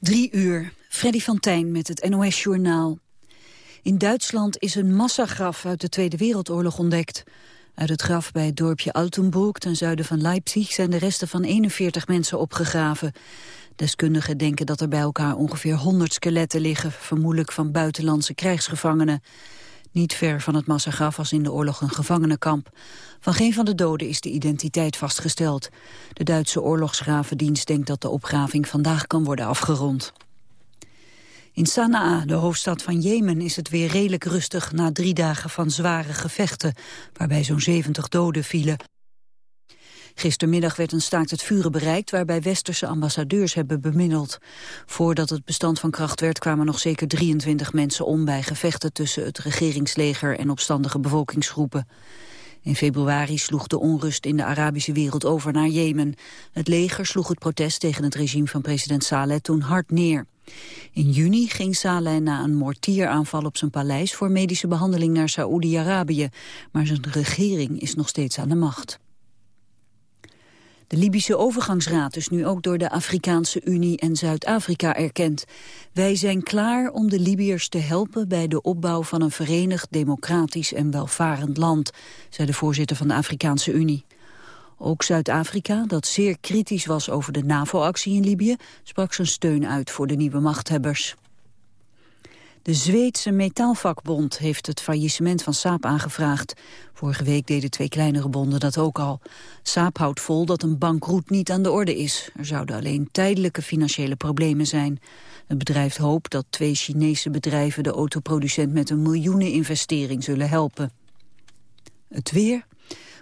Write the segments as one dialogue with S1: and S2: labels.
S1: Drie uur. Freddy van Tijn met het NOS-journaal. In Duitsland is een massagraf uit de Tweede Wereldoorlog ontdekt. Uit het graf bij het dorpje Altenburg ten zuiden van Leipzig... zijn de resten van 41 mensen opgegraven. Deskundigen denken dat er bij elkaar ongeveer 100 skeletten liggen... vermoedelijk van buitenlandse krijgsgevangenen. Niet ver van het massagraf was in de oorlog een gevangenenkamp. Van geen van de doden is de identiteit vastgesteld. De Duitse oorlogsgravendienst denkt dat de opgraving vandaag kan worden afgerond. In Sanaa, de hoofdstad van Jemen, is het weer redelijk rustig na drie dagen van zware gevechten, waarbij zo'n 70 doden vielen. Gistermiddag werd een staakt het vuren bereikt waarbij westerse ambassadeurs hebben bemiddeld. Voordat het bestand van kracht werd kwamen nog zeker 23 mensen om bij gevechten tussen het regeringsleger en opstandige bevolkingsgroepen. In februari sloeg de onrust in de Arabische wereld over naar Jemen. Het leger sloeg het protest tegen het regime van president Saleh toen hard neer. In juni ging Saleh na een mortieraanval op zijn paleis voor medische behandeling naar Saoedi-Arabië. Maar zijn regering is nog steeds aan de macht. De Libische overgangsraad is nu ook door de Afrikaanse Unie en Zuid-Afrika erkend. Wij zijn klaar om de Libiërs te helpen bij de opbouw van een verenigd, democratisch en welvarend land, zei de voorzitter van de Afrikaanse Unie. Ook Zuid-Afrika, dat zeer kritisch was over de NAVO-actie in Libië, sprak zijn steun uit voor de nieuwe machthebbers. De Zweedse metaalvakbond heeft het faillissement van Saab aangevraagd. Vorige week deden twee kleinere bonden dat ook al. Saab houdt vol dat een bankroet niet aan de orde is. Er zouden alleen tijdelijke financiële problemen zijn. Het bedrijf hoopt dat twee Chinese bedrijven de autoproducent met een miljoeneninvestering zullen helpen. Het weer.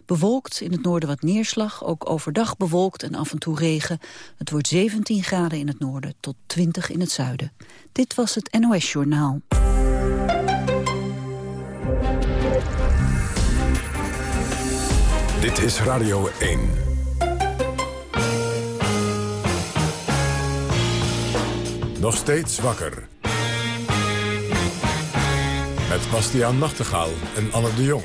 S1: Bewolkt, in het noorden wat neerslag, ook overdag bewolkt en af en toe regen. Het wordt 17 graden in het noorden tot 20 in het zuiden. Dit was het NOS Journaal.
S2: Dit is Radio 1. Nog steeds wakker. Met Bastiaan Nachtegaal en Anne de Jong.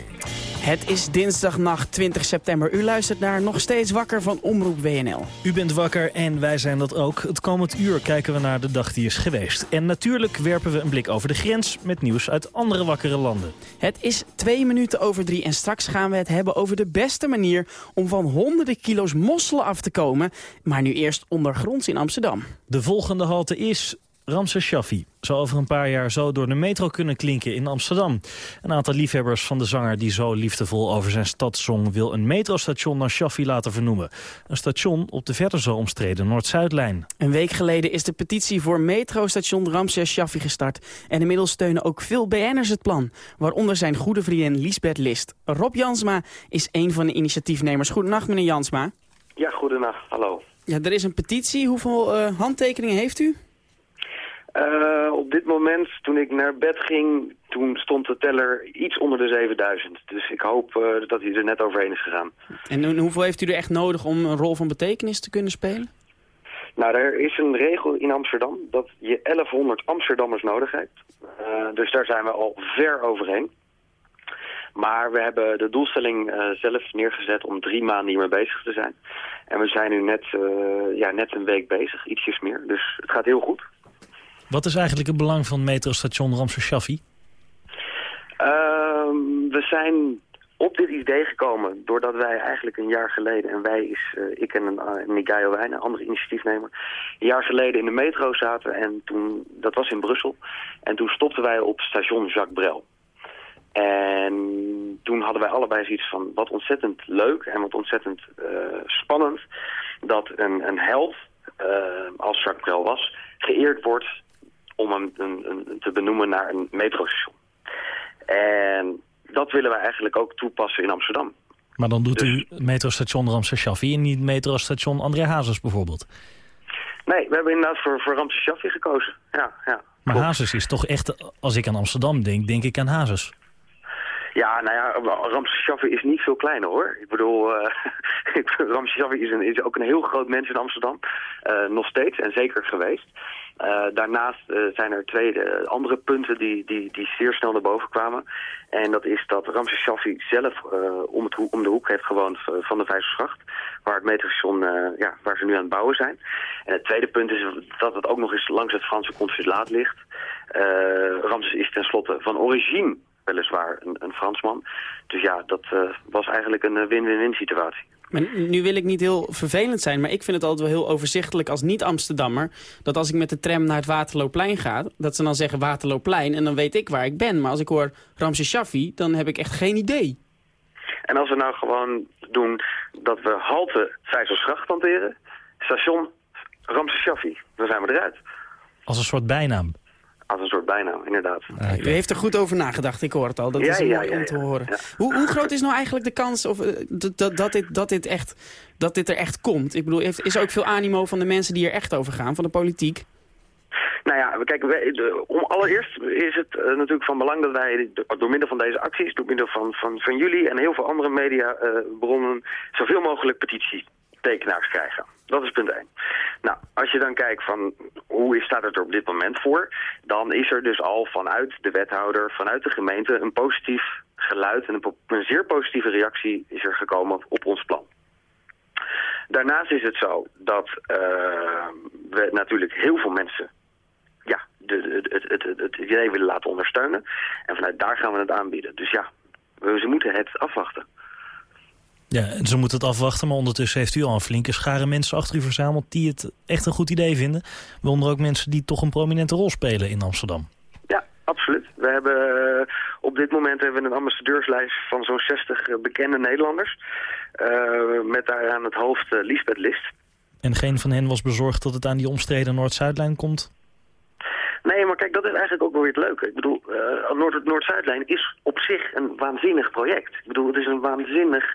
S3: Het is dinsdagnacht 20 september. U luistert naar Nog Steeds Wakker van Omroep WNL.
S4: U bent wakker en wij zijn dat ook. Het komend uur kijken we naar de dag die is geweest. En natuurlijk werpen we een blik over de grens met nieuws uit andere wakkere landen.
S3: Het is twee minuten over drie en straks gaan we het hebben over de beste manier... om van honderden kilo's mosselen af te komen. Maar nu eerst ondergronds in Amsterdam.
S4: De volgende halte is Ramses Shaffi zou over een paar jaar zo door de metro kunnen klinken in Amsterdam. Een aantal liefhebbers van de zanger die zo liefdevol over zijn stad zong... wil een metrostation naar Shaffi laten vernoemen. Een station op de verder zo omstreden Noord-Zuidlijn.
S3: Een week geleden is de petitie voor metrostation Ramses Shaffi gestart. En inmiddels steunen ook veel BN'ers het plan. Waaronder zijn goede vriendin Lisbeth List. Rob Jansma is een van de initiatiefnemers. Goedenacht meneer Jansma.
S5: Ja, goedenacht. Hallo.
S3: Ja, er is een petitie. Hoeveel uh, handtekeningen heeft u?
S5: Uh, op dit moment, toen ik naar bed ging, toen stond de teller iets onder de 7000. Dus ik hoop uh, dat hij er net overheen is gegaan.
S3: En hoeveel heeft u er echt nodig om een rol van betekenis te kunnen spelen?
S5: Nou, er is een regel in Amsterdam dat je 1100 Amsterdammers nodig hebt. Uh, dus daar zijn we al ver overheen. Maar we hebben de doelstelling uh, zelf neergezet om drie maanden hiermee bezig te zijn. En we zijn nu net, uh, ja, net een week bezig, ietsjes meer. Dus het gaat heel goed.
S4: Wat is eigenlijk het belang van metrostation Ramses Shaffi?
S5: Uh, we zijn op dit idee gekomen doordat wij eigenlijk een jaar geleden... en wij is, uh, ik en uh, Miguel Wijn, een andere initiatiefnemer... een jaar geleden in de metro zaten en toen, dat was in Brussel... en toen stopten wij op station Jacques Brel. En toen hadden wij allebei zoiets van wat ontzettend leuk en wat ontzettend uh, spannend... dat een, een held, als Jacques Brel was, geëerd wordt om hem een, een, te benoemen naar een metrostation. En dat willen we eigenlijk ook toepassen in Amsterdam.
S4: Maar dan doet dus... u metrostation Ramses Shaffi en niet metrostation André Hazes bijvoorbeeld?
S5: Nee, we hebben inderdaad voor, voor Ramses Shaffi gekozen. Ja, ja,
S4: maar Hazes is toch echt, als ik aan Amsterdam denk, denk ik aan Hazes.
S5: Ja, nou ja, Ramses is niet veel kleiner hoor. Ik bedoel, uh, Ramses is, is ook een heel groot mens in Amsterdam. Uh, nog steeds en zeker geweest. Uh, daarnaast zijn er twee andere punten die, die, die zeer snel naar boven kwamen. En dat is dat Ramses Shaffi zelf om, om de hoek heeft gewoond van de Vijzersgracht. Waar het metrostation, ja, waar ze nu aan het bouwen zijn. En het tweede punt is dat het ook nog eens langs het Franse consulaat ligt. Ramses is tenslotte van origine weliswaar een, een Fransman. Dus ja, dat uh, was eigenlijk een win-win-win situatie.
S3: Maar nu wil ik niet heel vervelend zijn, maar ik vind het altijd wel heel overzichtelijk als niet-Amsterdammer... dat als ik met de tram naar het Waterlooplein ga, dat ze dan zeggen Waterlooplein... en dan weet ik waar ik ben. Maar als ik hoor Ramses Shaffi, dan heb ik echt geen idee.
S5: En als we nou gewoon doen dat we halte Vijzelsgracht hanteren... station Ramses Shaffi, dan zijn we eruit.
S4: Als een soort bijnaam?
S5: Als een soort bijnaam, inderdaad.
S3: U heeft er goed over nagedacht, ik hoor het al. Dat is mooi om te horen. Hoe, hoe, groot is nou eigenlijk de kans of, uh, dat, dat, dit, dat, dit echt, dat dit er echt komt? Ik bedoel, is er ook veel animo van de mensen die er echt over gaan, van de politiek?
S5: Nou ja, kijk, wij, om, allereerst is het uh, natuurlijk van belang dat wij door middel van deze acties, door middel van, van, van jullie en heel veel andere mediabronnen, uh, zoveel mogelijk petitietekenaars krijgen. Dat is punt 1. Nou, als je dan kijkt van hoe staat het er op dit moment voor, dan is er dus al vanuit de wethouder, vanuit de gemeente een positief geluid en een, zeer positieve reactie is er gekomen op ons plan. Daarnaast is het zo dat uh, we natuurlijk heel veel mensen ja, de, het, het, het, idee willen laten ondersteunen. En vanuit daar gaan we het aanbieden. Dus ja, ze moeten het afwachten.
S4: Ja, en ze moeten het afwachten, maar ondertussen heeft u al een flinke schare mensen achter u verzameld die het echt een goed idee vinden. Waaronder ook mensen die toch een prominente rol spelen in Amsterdam.
S5: Ja, absoluut. We hebben uh, op dit moment hebben we een ambassadeurslijst van zo'n 60 uh, bekende Nederlanders. Uh, met daar aan het hoofd Lisbeth List.
S4: En geen van hen was bezorgd dat het aan die omstreden Noord-Zuidlijn komt?
S5: Nee, maar kijk, dat is eigenlijk ook wel weer het leuke. Ik bedoel, uh, Noord Noord-Zuidlijn is op zich een waanzinnig project. Ik bedoel, het is een waanzinnig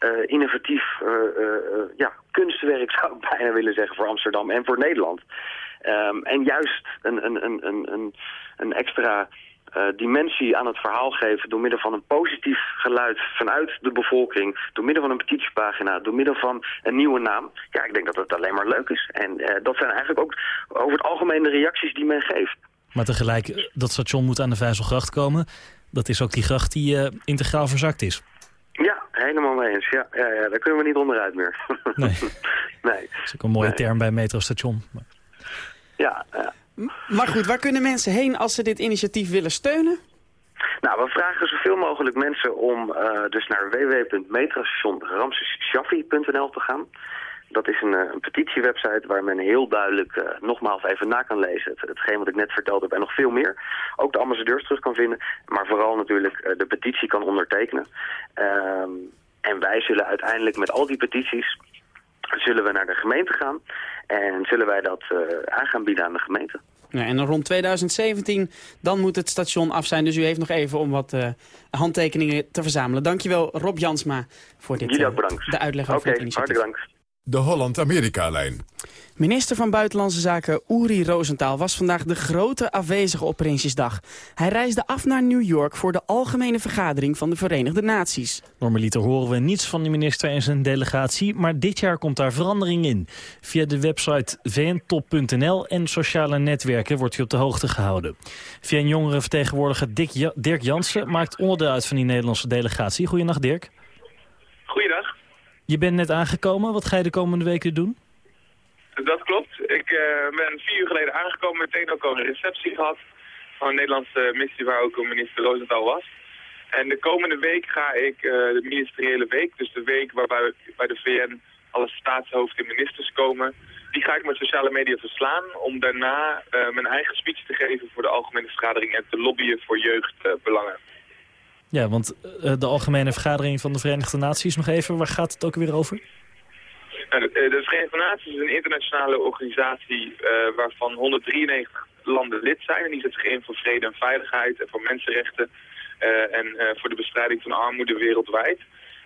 S5: uh, innovatief uh, ja, kunstwerk, zou ik bijna willen zeggen, voor Amsterdam en voor Nederland. Um, en juist een, een, een, een, een extra uh, dimensie aan het verhaal geven door middel van een positief geluid vanuit de bevolking, door middel van een petitiepagina, door middel van een nieuwe naam. Ja, ik denk dat het alleen maar leuk is. En uh, dat zijn eigenlijk ook over het algemeen de reacties die men geeft.
S4: Maar tegelijk, dat station moet aan de Vijzelgracht komen. Dat is ook die gracht die uh, integraal verzakt is.
S5: Ja, helemaal mee eens. Ja, ja, ja, daar kunnen we niet onderuit meer.
S4: nee. nee. Dat is ook een mooie nee. term bij metrostation. Maar...
S5: Ja, ja.
S3: Maar goed, waar kunnen mensen heen als ze dit initiatief willen steunen?
S5: Nou, we vragen zoveel mogelijk mensen om uh, dus naar www.metrostationramsesshaffi.nl te gaan. Dat is een, een petitiewebsite waar men heel duidelijk uh, nogmaals even na kan lezen. Het, hetgeen wat ik net verteld heb en nog veel meer. Ook de ambassadeurs terug kan vinden. Maar vooral natuurlijk de petitie kan ondertekenen. Um, en wij zullen uiteindelijk met al die petities zullen we naar de gemeente gaan. En zullen wij dat uh, aan gaan bieden aan de gemeente.
S3: Ja, en rond 2017, dan moet het station af zijn. Dus u heeft nog even om wat uh, handtekeningen te verzamelen. Dankjewel Rob Jansma voor dit,
S5: Jullie ook bedankt.
S3: Uh, de uitleg over
S5: okay,
S3: het initiatief.
S5: hartelijk dank.
S2: De Holland-Amerika-lijn.
S3: Minister van Buitenlandse Zaken Uri Rosenthal was vandaag de grote afwezige op Prinsjesdag. Hij reisde af naar New York voor de algemene vergadering van de Verenigde Naties.
S4: Normaliter horen we niets van de minister en zijn delegatie, maar dit jaar komt daar verandering in. Via de website vntop.nl en sociale netwerken wordt hij op de hoogte gehouden. Via een jongere vertegenwoordiger Dirk Jansen maakt onderdeel uit van die Nederlandse delegatie. Goedenacht Dirk.
S6: Goeiedag.
S4: Je bent net aangekomen. Wat ga je de komende weken doen?
S6: Dat klopt. Ik uh, ben vier uur geleden aangekomen. Meteen ook al een receptie gehad van een Nederlandse missie waar ook minister Rosenthal was. En de komende week ga ik uh, de ministeriële week, dus de week waarbij bij de VN alle staatshoofden en ministers komen, die ga ik met sociale media verslaan om daarna uh, mijn eigen speech te geven voor de algemene vergadering en te lobbyen voor jeugdbelangen.
S4: Ja, want uh, de Algemene Vergadering van de Verenigde Naties, nog even, waar gaat het ook weer over?
S6: Nou, de, de Verenigde Naties is een internationale organisatie uh, waarvan 193 landen lid zijn. En die zet zich in voor vrede en veiligheid en voor mensenrechten en voor de bestrijding van armoede wereldwijd.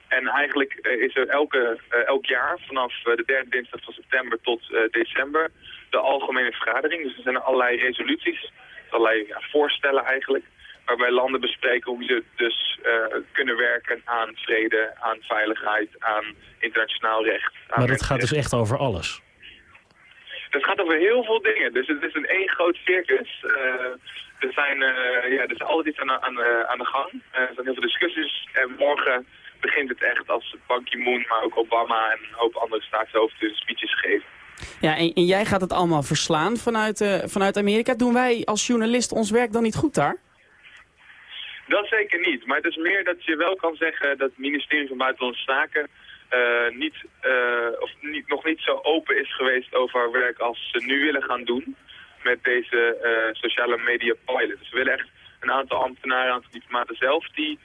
S6: En eigenlijk is er elke, elk jaar vanaf de derde dinsdag van september tot december de Algemene Vergadering. Dus er zijn allerlei resoluties, allerlei voorstellen eigenlijk waarbij landen bespreken hoe ze dus kunnen werken aan vrede, aan veiligheid, aan internationaal recht.
S4: maar dat gaat dus echt over alles?
S6: Het gaat over heel veel dingen. Dus het is een één groot circus. er, zijn, ja, er is altijd iets aan, aan, aan de gang. er zijn heel veel discussies. En morgen begint het echt als Ban Ki-moon, maar ook Obama en een hoop andere staatshoofden speeches geven.
S3: Ja, en, en, jij gaat het allemaal verslaan vanuit, uh, vanuit Amerika. Doen wij als journalist ons werk dan niet goed daar?
S6: Dat zeker niet. Maar het is meer dat je wel kan zeggen dat het ministerie van Buitenlandse Zaken uh, niet, uh, of niet, nog niet zo open is geweest over haar werk als ze nu willen gaan doen met deze sociale media pilot. Dus we willen echt een aantal ambtenaren, een aantal diplomaten zelf die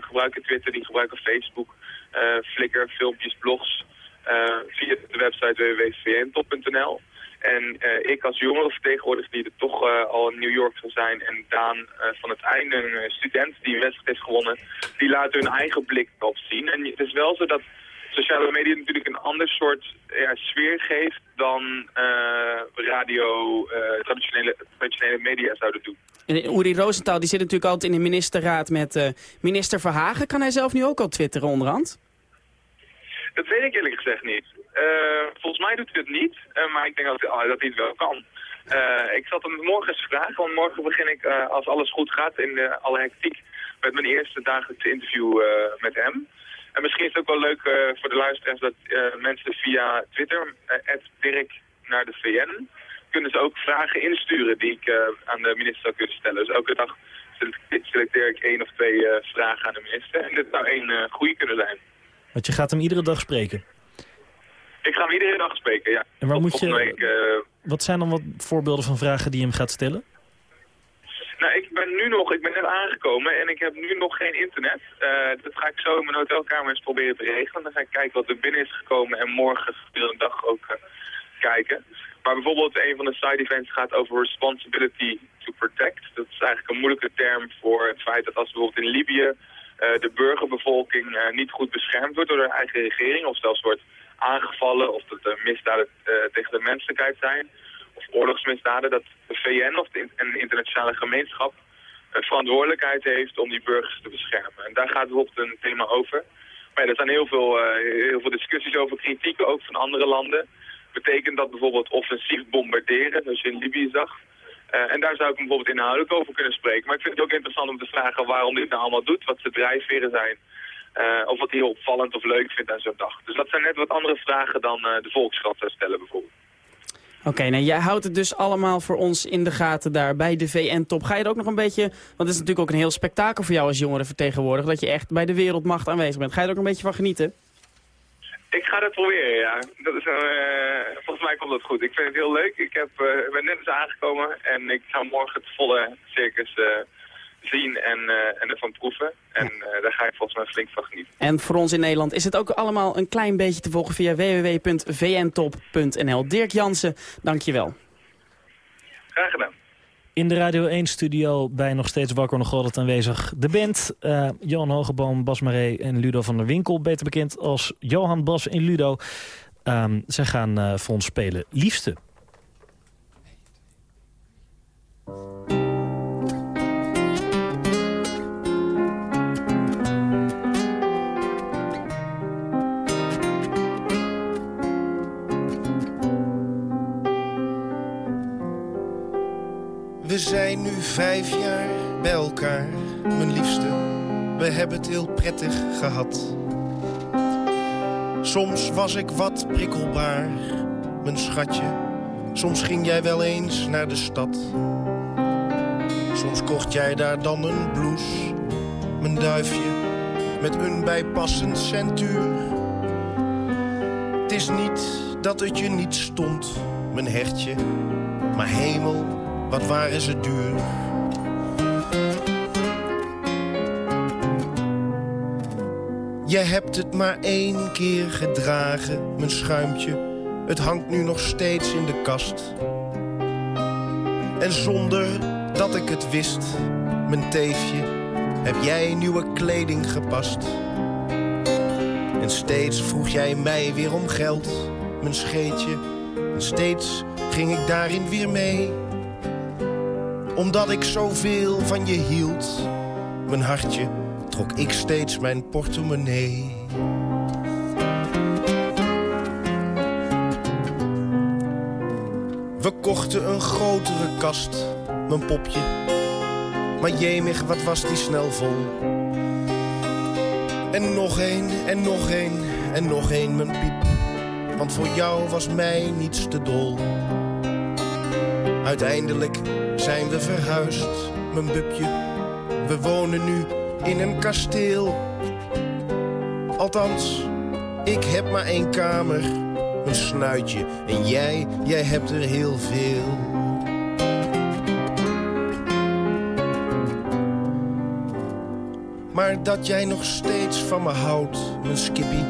S6: gebruiken Twitter, die gebruiken Facebook, Flickr, filmpjes, blogs eh, via de website www.vntop.nl. En uh, ik als jongerenvertegenwoordiger die er toch uh, al in New York zal zijn... en Daan van het einde, een student die een wedstrijd heeft gewonnen... die laten hun eigen blik op zien. En het is wel zo dat sociale media natuurlijk een ander soort ja, sfeer geeft... dan radio, traditionele, traditionele media zouden doen.
S3: En Uri Rosenthal die zit natuurlijk altijd in de ministerraad met minister Verhagen. Kan hij zelf nu ook al twitteren onderhand?
S6: Dat weet ik eerlijk gezegd niet. Uh, volgens mij doet hij het niet, uh, maar ik denk dat, uh, dat hij het wel kan. Eh, ik zat hem morgen eens vragen, want morgen begin ik, als alles goed gaat, in de, alle hectiek, met mijn eerste dagelijkse interview met hem. En misschien is het ook wel leuk voor de luisteraars dat mensen via Twitter, Dirk naar de VN, kunnen ze ook vragen insturen die ik aan de minister zou kunnen stellen. Dus elke dag selecteer ik één of twee vragen aan de minister. En dit zou één goede kunnen zijn.
S4: Want je gaat hem iedere dag spreken?
S6: Ik ga hem iedere dag spreken, ja.
S4: En waar moet je, week, uh... wat zijn dan wat voorbeelden van vragen die je hem gaat stellen?
S6: Nou, ik ben nu nog, ik ben net aangekomen en ik heb nu nog geen internet. Uh, dat ga ik zo in mijn hotelkamer eens proberen te regelen. Dan ga ik kijken wat er binnen is gekomen en morgen de dag ook uh, kijken. Maar bijvoorbeeld een van de side events gaat over responsibility to protect. Dat is eigenlijk een moeilijke term voor het feit dat als bijvoorbeeld in Libië eh, de burgerbevolking eh, niet goed beschermd wordt door de eigen regering. Of zelfs wordt aangevallen of dat er misdaden eh, tegen de menselijkheid zijn. Of oorlogsmisdaden. Dat de VN of de, de internationale gemeenschap een verantwoordelijkheid heeft om die burgers te beschermen. En daar gaat bijvoorbeeld een thema over. Maar er zijn heel veel, heel veel discussies over, kritieken ook van andere landen. Betekent dat bijvoorbeeld offensief bombarderen, zoals je in Libië zag, en daar zou ik bijvoorbeeld inhoudelijk over kunnen spreken. Maar ik vind het ook interessant om te vragen waarom dit nou allemaal doet, wat zijn drijfveren zijn. Uh, of wat hij opvallend of leuk vindt aan zo'n dag. Dus dat zijn net wat andere vragen dan uh, de Volkskrant zou stellen bijvoorbeeld.
S3: Oké, okay, nou jij houdt het dus allemaal voor ons in de gaten daar bij de VN-top. Ga je er ook nog een beetje, want het is natuurlijk ook een heel spektakel voor jou als jongere vertegenwoordiger, dat je echt bij de wereldmacht aanwezig bent. Ga je er ook een beetje van genieten?
S6: Ik ga het proberen, ja. Dat is, uh, volgens mij komt dat goed. Ik vind het heel leuk. Ik heb, ben net eens aangekomen en ik ga morgen het volle circus zien en, en ervan proeven. En daar ga ik volgens mij flink van genieten.
S3: En voor ons in Nederland is het ook allemaal een klein beetje te volgen via www.vntop.nl. Dirk Jansen, dankjewel.
S6: Graag gedaan.
S4: In de Radio 1-studio bij nog steeds wakker nog altijd aanwezig de band. Uh, Johan Hogeboom, Bas Maree en Ludo van der Winkel. Beter bekend als Johan, Bas en Ludo. Um, zij gaan uh, voor ons spelen Liefste.
S7: Zijn nu vijf jaar bij elkaar, mijn liefste. We hebben het heel prettig gehad. Soms was ik wat prikkelbaar, mijn schatje. Soms ging jij wel eens naar de stad. Soms kocht jij daar dan een blouse, mijn duifje, met een bijpassend centuur. Het is niet dat het je niet stond, mijn hertje, maar hemel wat waren ze duur. Je hebt het maar één keer gedragen, mijn schuimtje. Het hangt nu nog steeds in de kast. En zonder dat ik het wist, mijn teefje, heb jij nieuwe kleding gepast. En steeds vroeg jij mij weer om geld, mijn scheetje. En steeds ging ik daarin weer mee Omdat ik zoveel van je hield, mijn hartje, trok ik steeds mijn portemonnee. We kochten een grotere kast, mijn popje. Maar jemig, wat was die snel vol. En nog één, en nog één, en nog één, mijn piep. Want voor jou was mij niets te dol. Uiteindelijk zijn we verhuisd, mijn bubje. We wonen nu in een kasteel. Althans, ik heb maar één kamer, een snuitje. En jij, jij hebt er heel veel. Maar dat jij nog steeds van me houdt, mijn skippy,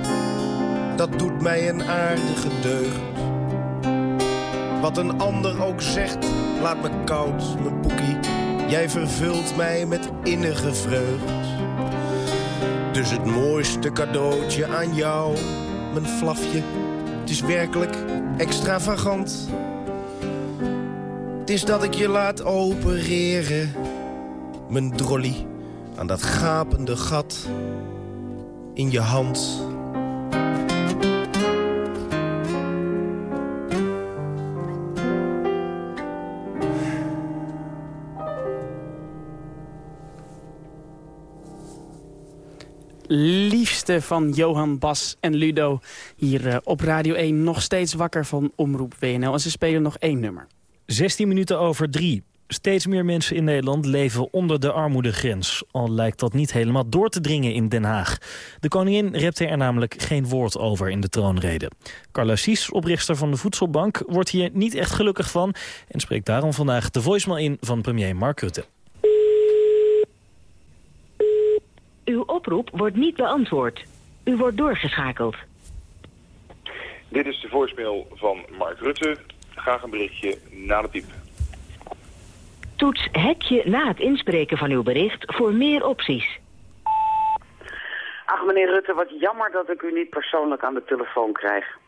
S7: dat doet mij een aardige deugd. Wat een ander ook zegt, laat me koud, mijn poekie. Jij vervult mij met innige vreugd. Dus het mooiste cadeautje aan jou, mijn flafje. Het is werkelijk extravagant. Het is dat ik je laat opereren, mijn drolly. Aan dat gapende gat in je hand.
S3: Van Johan, Bas en Ludo. Hier uh, op Radio 1 nog steeds wakker van Omroep WNL. En ze spelen nog één nummer.
S4: 16 minuten over drie. Steeds meer mensen in Nederland leven onder de armoedegrens. Al lijkt dat niet helemaal door te dringen in Den Haag. De koningin repte er namelijk geen woord over in de troonrede. Carla Sies, oprichter van de Voedselbank, wordt hier niet echt gelukkig van... en spreekt daarom vandaag de voicemail in van premier Mark Rutte.
S8: Uw oproep wordt niet beantwoord. U wordt doorgeschakeld.
S9: Dit is de voicemail van Mark Rutte. Graag een berichtje na de piep.
S8: Toets hekje na het inspreken van uw bericht voor meer opties.
S10: Ach, meneer Rutte, wat jammer dat ik u niet persoonlijk aan de telefoon krijg.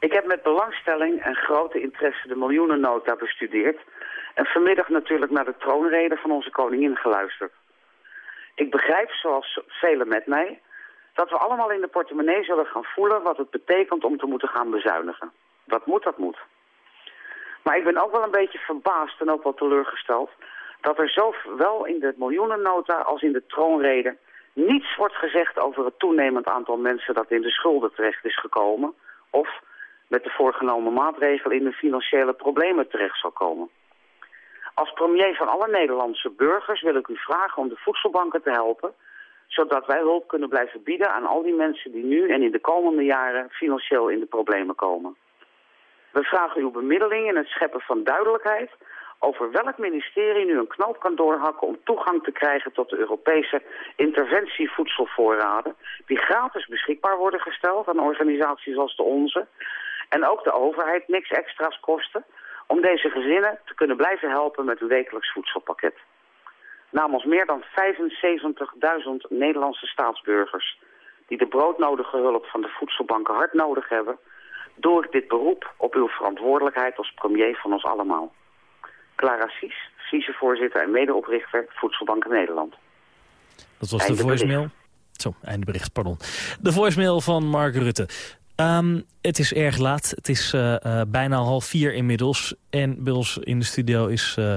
S10: Ik heb met belangstelling en grote interesse de miljoenennota bestudeerd... en vanmiddag natuurlijk naar de troonrede van onze koningin geluisterd. Ik begrijp, zoals velen met mij, dat we allemaal in de portemonnee zullen gaan voelen wat het betekent om te moeten gaan bezuinigen. Wat moet, dat moet. Maar ik ben ook wel een beetje verbaasd en ook wel teleurgesteld dat er zowel in de miljoenennota als in de troonrede niets wordt gezegd over het toenemend aantal mensen dat in de schulden terecht is gekomen of met de voorgenomen maatregelen in de financiële problemen terecht zal komen. Als premier van alle Nederlandse burgers wil ik u vragen om de voedselbanken te helpen... zodat wij hulp kunnen blijven bieden aan al die mensen die nu en in de komende jaren financieel in de problemen komen. We vragen uw bemiddeling in het scheppen van duidelijkheid over welk ministerie nu een knoop kan doorhakken om toegang te krijgen tot de Europese interventievoedselvoorraden, die gratis beschikbaar worden gesteld aan organisaties als de onze, en ook de overheid niks extra's kosten, om deze gezinnen te kunnen blijven helpen met een wekelijks voedselpakket. Namens meer dan 75.000 Nederlandse staatsburgers die de broodnodige hulp van de voedselbanken hard nodig hebben, doe ik dit beroep op uw verantwoordelijkheid als premier van ons allemaal. Clara Sies, vicevoorzitter en medeoprichter Voedselbanken Nederland.
S4: Dat was de voicemail. Zo, einde bericht, pardon. De voicemail van Mark Rutte. Um, het is erg laat. Het is uh, uh, bijna half vier inmiddels. En bij ons in de studio is uh,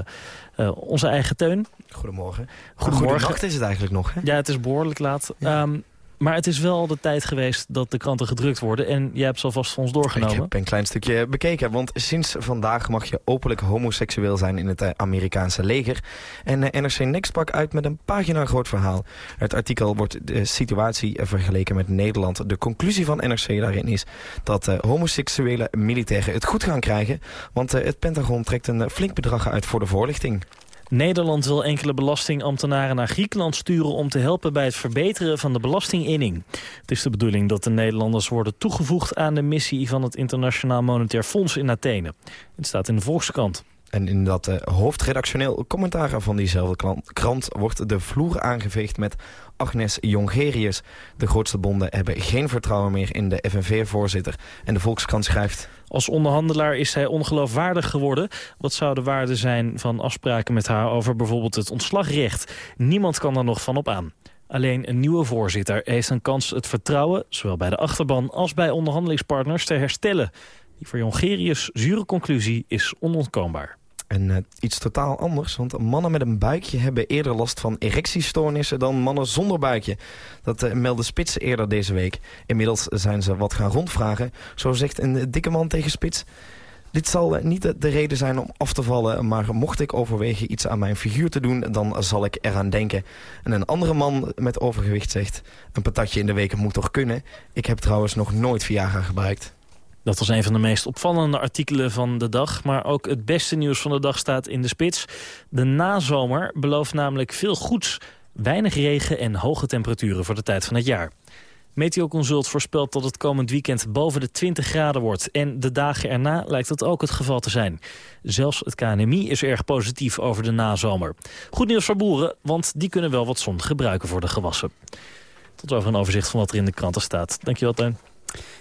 S4: onze eigen Teun.
S11: Goedemorgen.
S4: Goedemorgen.
S11: Nacht is het eigenlijk nog, hè?
S4: Ja, het is behoorlijk laat. Ja. Um, maar het is wel de tijd geweest dat de kranten gedrukt worden. En jij hebt ze alvast voor ons doorgenomen.
S11: Ik heb een klein stukje bekeken. Want sinds vandaag mag je openlijk homoseksueel zijn in het Amerikaanse leger. En NRC Next pak uit met een pagina groot verhaal. Het artikel wordt de situatie vergeleken met Nederland. De conclusie van NRC daarin is dat uh, homoseksuele militairen het goed gaan krijgen. Want het Pentagon trekt een flink bedrag uit voor de voorlichting.
S4: Nederland wil enkele belastingambtenaren naar Griekenland sturen... om te helpen bij het verbeteren van de belastinginning. Het is de bedoeling dat de Nederlanders worden toegevoegd... aan de missie van het Internationaal Monetair Fonds in Athene. Het staat in de Volkskrant.
S11: En in dat uh, hoofdredactioneel commentaar van diezelfde krant wordt de vloer aangeveegd met Agnes Jongerius. De grootste bonden hebben geen vertrouwen meer in de FNV-voorzitter. En de Volkskrant schrijft...
S4: Als onderhandelaar is zij ongeloofwaardig geworden. Wat zou de waarde zijn van afspraken met haar over bijvoorbeeld het ontslagrecht? Niemand kan er nog van op aan. Alleen een nieuwe voorzitter heeft een kans het vertrouwen... zowel bij de achterban als bij onderhandelingspartners te herstellen. Die voor Jongerius zure conclusie is onontkoombaar.
S11: En uh, iets totaal anders, want mannen met een buikje hebben eerder last van erectiestoornissen dan mannen zonder buikje. Dat uh, meldde Spits eerder deze week. Inmiddels zijn ze wat gaan rondvragen. Zo zegt een dikke man tegen Spits. Dit zal uh, niet de, de, reden zijn om af te vallen, maar mocht ik overwegen iets aan mijn figuur te doen, dan zal ik eraan denken. En een andere man met overgewicht zegt, een patatje in de week moet toch kunnen? Ik heb trouwens nog nooit Viagra gebruikt.
S4: Dat was een van de meest opvallende artikelen van de dag. Maar ook het beste nieuws van de dag staat in de spits. De nazomer belooft namelijk veel goeds. Weinig regen en hoge temperaturen voor de tijd van het jaar. Meteoconsult voorspelt dat het komend weekend boven de 20 graden wordt. En de dagen erna lijkt dat ook het geval te zijn. Zelfs het KNMI is erg positief over de nazomer. Goed nieuws voor boeren, want die kunnen wel wat zon gebruiken voor de gewassen. Tot over een overzicht van wat er in de kranten staat. Dankjewel, Teun.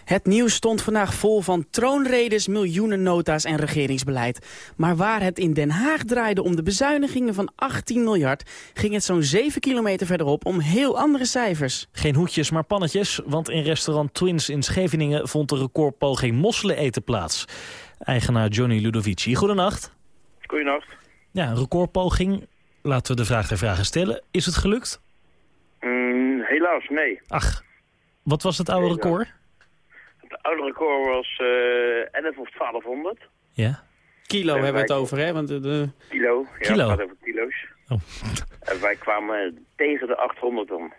S3: Het nieuws stond vandaag vol van troonredes, miljoenennota's en regeringsbeleid. Maar waar het in Den Haag draaide om de bezuinigingen van 18 miljard... ging het zo'n 7 kilometer verderop om heel andere cijfers.
S4: Geen hoedjes, maar pannetjes, want in restaurant Twins in Scheveningen... vond de recordpoging mosselen eten plaats. Eigenaar Johnny Ludovici, goedenacht.
S12: Goedenacht.
S4: Ja, een recordpoging. Laten we de vraag der vragen stellen. Is het gelukt?
S12: Mm, helaas, nee.
S4: Ach, wat was het oude
S12: Helaas.
S4: record?
S12: Oude record was eh 11 of 1200
S4: Ja.
S3: Kilo
S12: En
S3: hebben we het over, hè? Want de, de-
S12: kilo. Ja,
S4: Kilo.
S12: het gaat over kilo's.
S4: Oh.
S12: En wij kwamen tegen de 800 dan.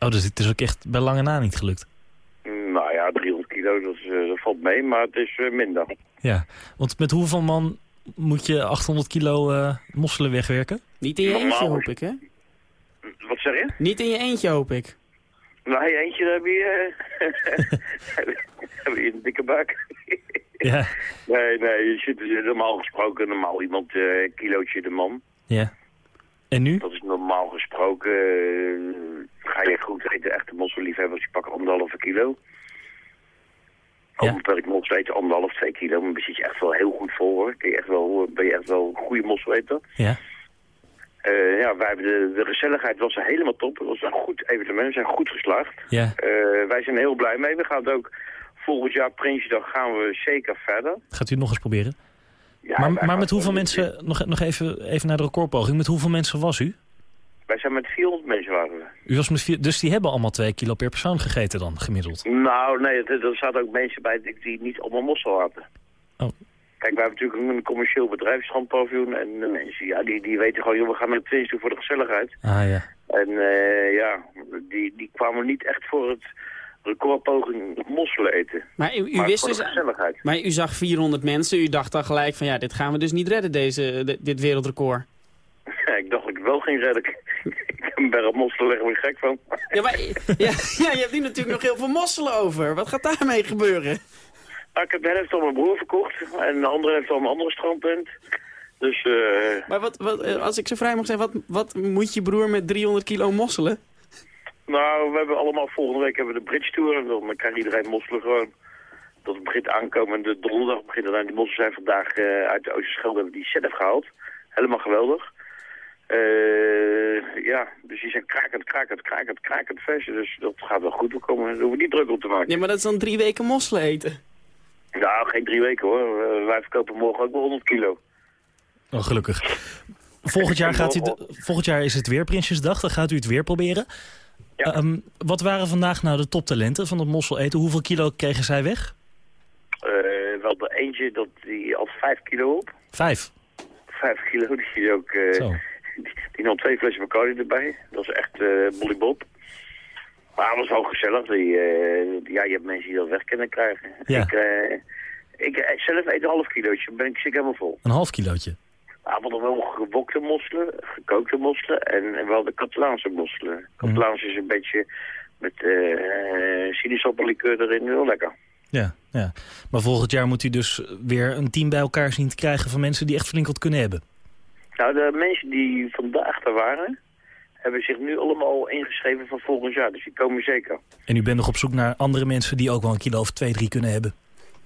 S4: Oh, dus het is ook echt bij lange na niet gelukt.
S12: Mm, Nou ja, 300 kilo, dat, is, eh, dat valt mee, maar het is eh, minder.
S4: Ja, want met hoeveel man moet je 800 kilo eh, mosselen wegwerken?
S3: niet in je
S12: Normaal
S3: eentje, hoop ik, hè?
S12: Wat zeg je?
S3: Niet in je eentje, hoop ik.
S12: Nou, eentje heb je, eh, heb je een dikke buik.
S4: Ja,
S12: Nee, nee, je zit eh, normaal gesproken, normaal iemand eh kilootje de man.
S4: ja. En nu?
S12: Dat is normaal gesproken, eh, ga je goed eten, echte mosselliefhebbers, die pakken anderhalve kilo.
S4: Ja.
S12: Ik mossel eten, anderhalf, twee kilo, dan zit je echt wel heel goed vol hoor. Ben je echt wel, ben je echt wel een goede mosseleter.
S4: Ja.
S12: Eh, ja, wij hebben de, de gezelligheid was helemaal top. Het was een goed evenement, we zijn goed geslaagd.
S4: Ja.
S12: Eh, wij zijn er heel blij mee. We gaan het ook volgend jaar Prinsjesdag gaan we zeker verder.
S4: Gaat u het nog eens proberen?
S12: Ja,
S4: maar maar met hoeveel mensen, nog, nog even, even naar de recordpoging, met hoeveel mensen was u?
S12: Wij zijn met 400 mensen waren we.
S4: U was met vier, dus die hebben allemaal twee kilo per persoon gegeten dan, gemiddeld?
S12: Nou, nee, er, er zaten ook mensen bij die, die niet allemaal mossel hadden.
S4: Oh.
S12: Kijk, wij hebben natuurlijk een commercieel bedrijf, strandpaviljoen. En de mensen, ja, die, die weten gewoon, joh, we gaan met twins doen voor de gezelligheid.
S4: Ah ja.
S12: En eh, ja, die, die kwamen niet echt voor het recordpoging mosselen eten.
S3: Maar u, u
S12: maar
S3: wist
S12: voor
S3: dus...
S12: de gezelligheid.
S3: Maar u zag 400 mensen, u dacht dan gelijk van ja, dit gaan we dus niet redden, deze, de- dit wereldrecord.
S12: Ja, ik dacht dat ik wel ging redden. ik heb een berg mosselen leggen we gek van.
S3: Ja, maar ja, ja, je hebt nu natuurlijk nog heel veel mosselen over. Wat gaat daarmee gebeuren?
S12: Nou, ik heb de helft aan mijn broer verkocht en de andere helft aan een andere strandpunt. Dus eh,
S3: Maar wat, wat, eh, als ik zo vrij mag zijn, wat, wat moet je broer met 300 kilo mosselen?
S12: nou, we hebben allemaal volgende week hebben we de Bridge Tour. En dan kan iedereen mosselen gewoon. Dat begint aankomende donderdag beginnen dan. Die mosselen zijn vandaag eh, uit de Oosterschelde hebben die zelf gehaald. Helemaal geweldig. Eh, ja, dus die zijn krakend, krakend, krakend, krakend vers. Dus dat gaat wel goed. We komen, daar hoeven we niet druk op te maken.
S3: Ja, maar dat is dan drie weken mosselen eten.
S12: Nou, geen drie weken hoor. Wij verkopen morgen ook wel 100 kilo.
S4: Oh, gelukkig. Volgend jaar, gaat u de- volgend jaar is het weer Prinsjesdag, dan gaat u het weer proberen.
S12: Ja.
S4: Ehm, wat waren vandaag nou de toptalenten van het mossel eten? Hoeveel kilo kregen zij weg?
S12: Eh, wel de eentje, dat, die had 5 kilo op.
S4: Vijf.
S12: 5 kilo, die ook... eh. Die, nam twee flessen Bacardi erbij. Dat is echt Bob. Maar het was wel gezellig. Die, eh, ja, je hebt mensen die dat weg kunnen krijgen.
S4: Ja.
S12: Ik, eh, ik eh, zelf eet een half kilootje. Ben ik zeker helemaal vol.
S4: Een half kilootje.
S12: Hadden wel gewokte mosselen, gekookte mosselen en, wel de Catalaanse mosselen. Catalaans is een beetje met eh sinaasappellikeur erin, heel lekker.
S4: Ja, ja. Maar volgend jaar moet u dus weer een team bij elkaar zien te krijgen van mensen die echt flink wat kunnen hebben.
S12: Nou, de mensen die vandaag daar waren, hebben zich nu allemaal ingeschreven voor volgend jaar. Dus die komen zeker.
S4: En u bent nog op zoek naar andere mensen die ook wel een kilo of twee, drie kunnen hebben.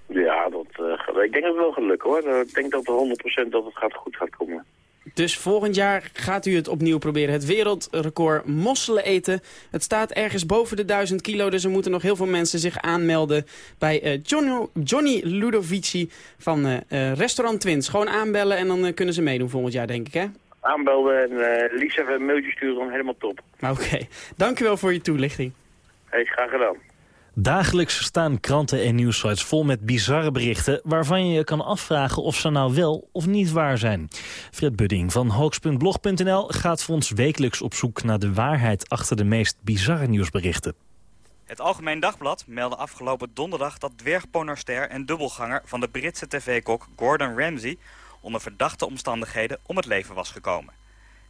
S12: Ja, dat, eh, gaat- ik denk dat het wel gaat lukken hoor. Ik denk dat er 100% dat het gaat, goed gaat komen.
S3: Dus volgend jaar gaat u het opnieuw proberen. Het wereldrecord mosselen eten. Het staat ergens boven de 1000 kilo. Dus er moeten nog heel veel mensen zich aanmelden bij uh, Johnny, Johnny Ludovici van uh, Restaurant Twins. Gewoon aanbellen en dan kunnen ze meedoen volgend jaar, denk ik, hè?
S12: Aanbelden en uh, liefst even een mailtje sturen, dan helemaal top.
S3: Oké, okay. dankjewel voor je toelichting.
S12: Hey, graag gedaan.
S4: Dagelijks staan kranten en nieuwsites vol met bizarre berichten... waarvan je je kan afvragen of ze nou wel of niet waar zijn. Fred Budding van hoax.blog.nl gaat voor ons wekelijks op zoek... naar de waarheid achter de meest bizarre nieuwsberichten.
S13: Het Algemeen Dagblad meldde afgelopen donderdag... dat dwergponarster en dubbelganger van de Britse tv-kok Gordon Ramsay... onder verdachte omstandigheden om het leven was gekomen.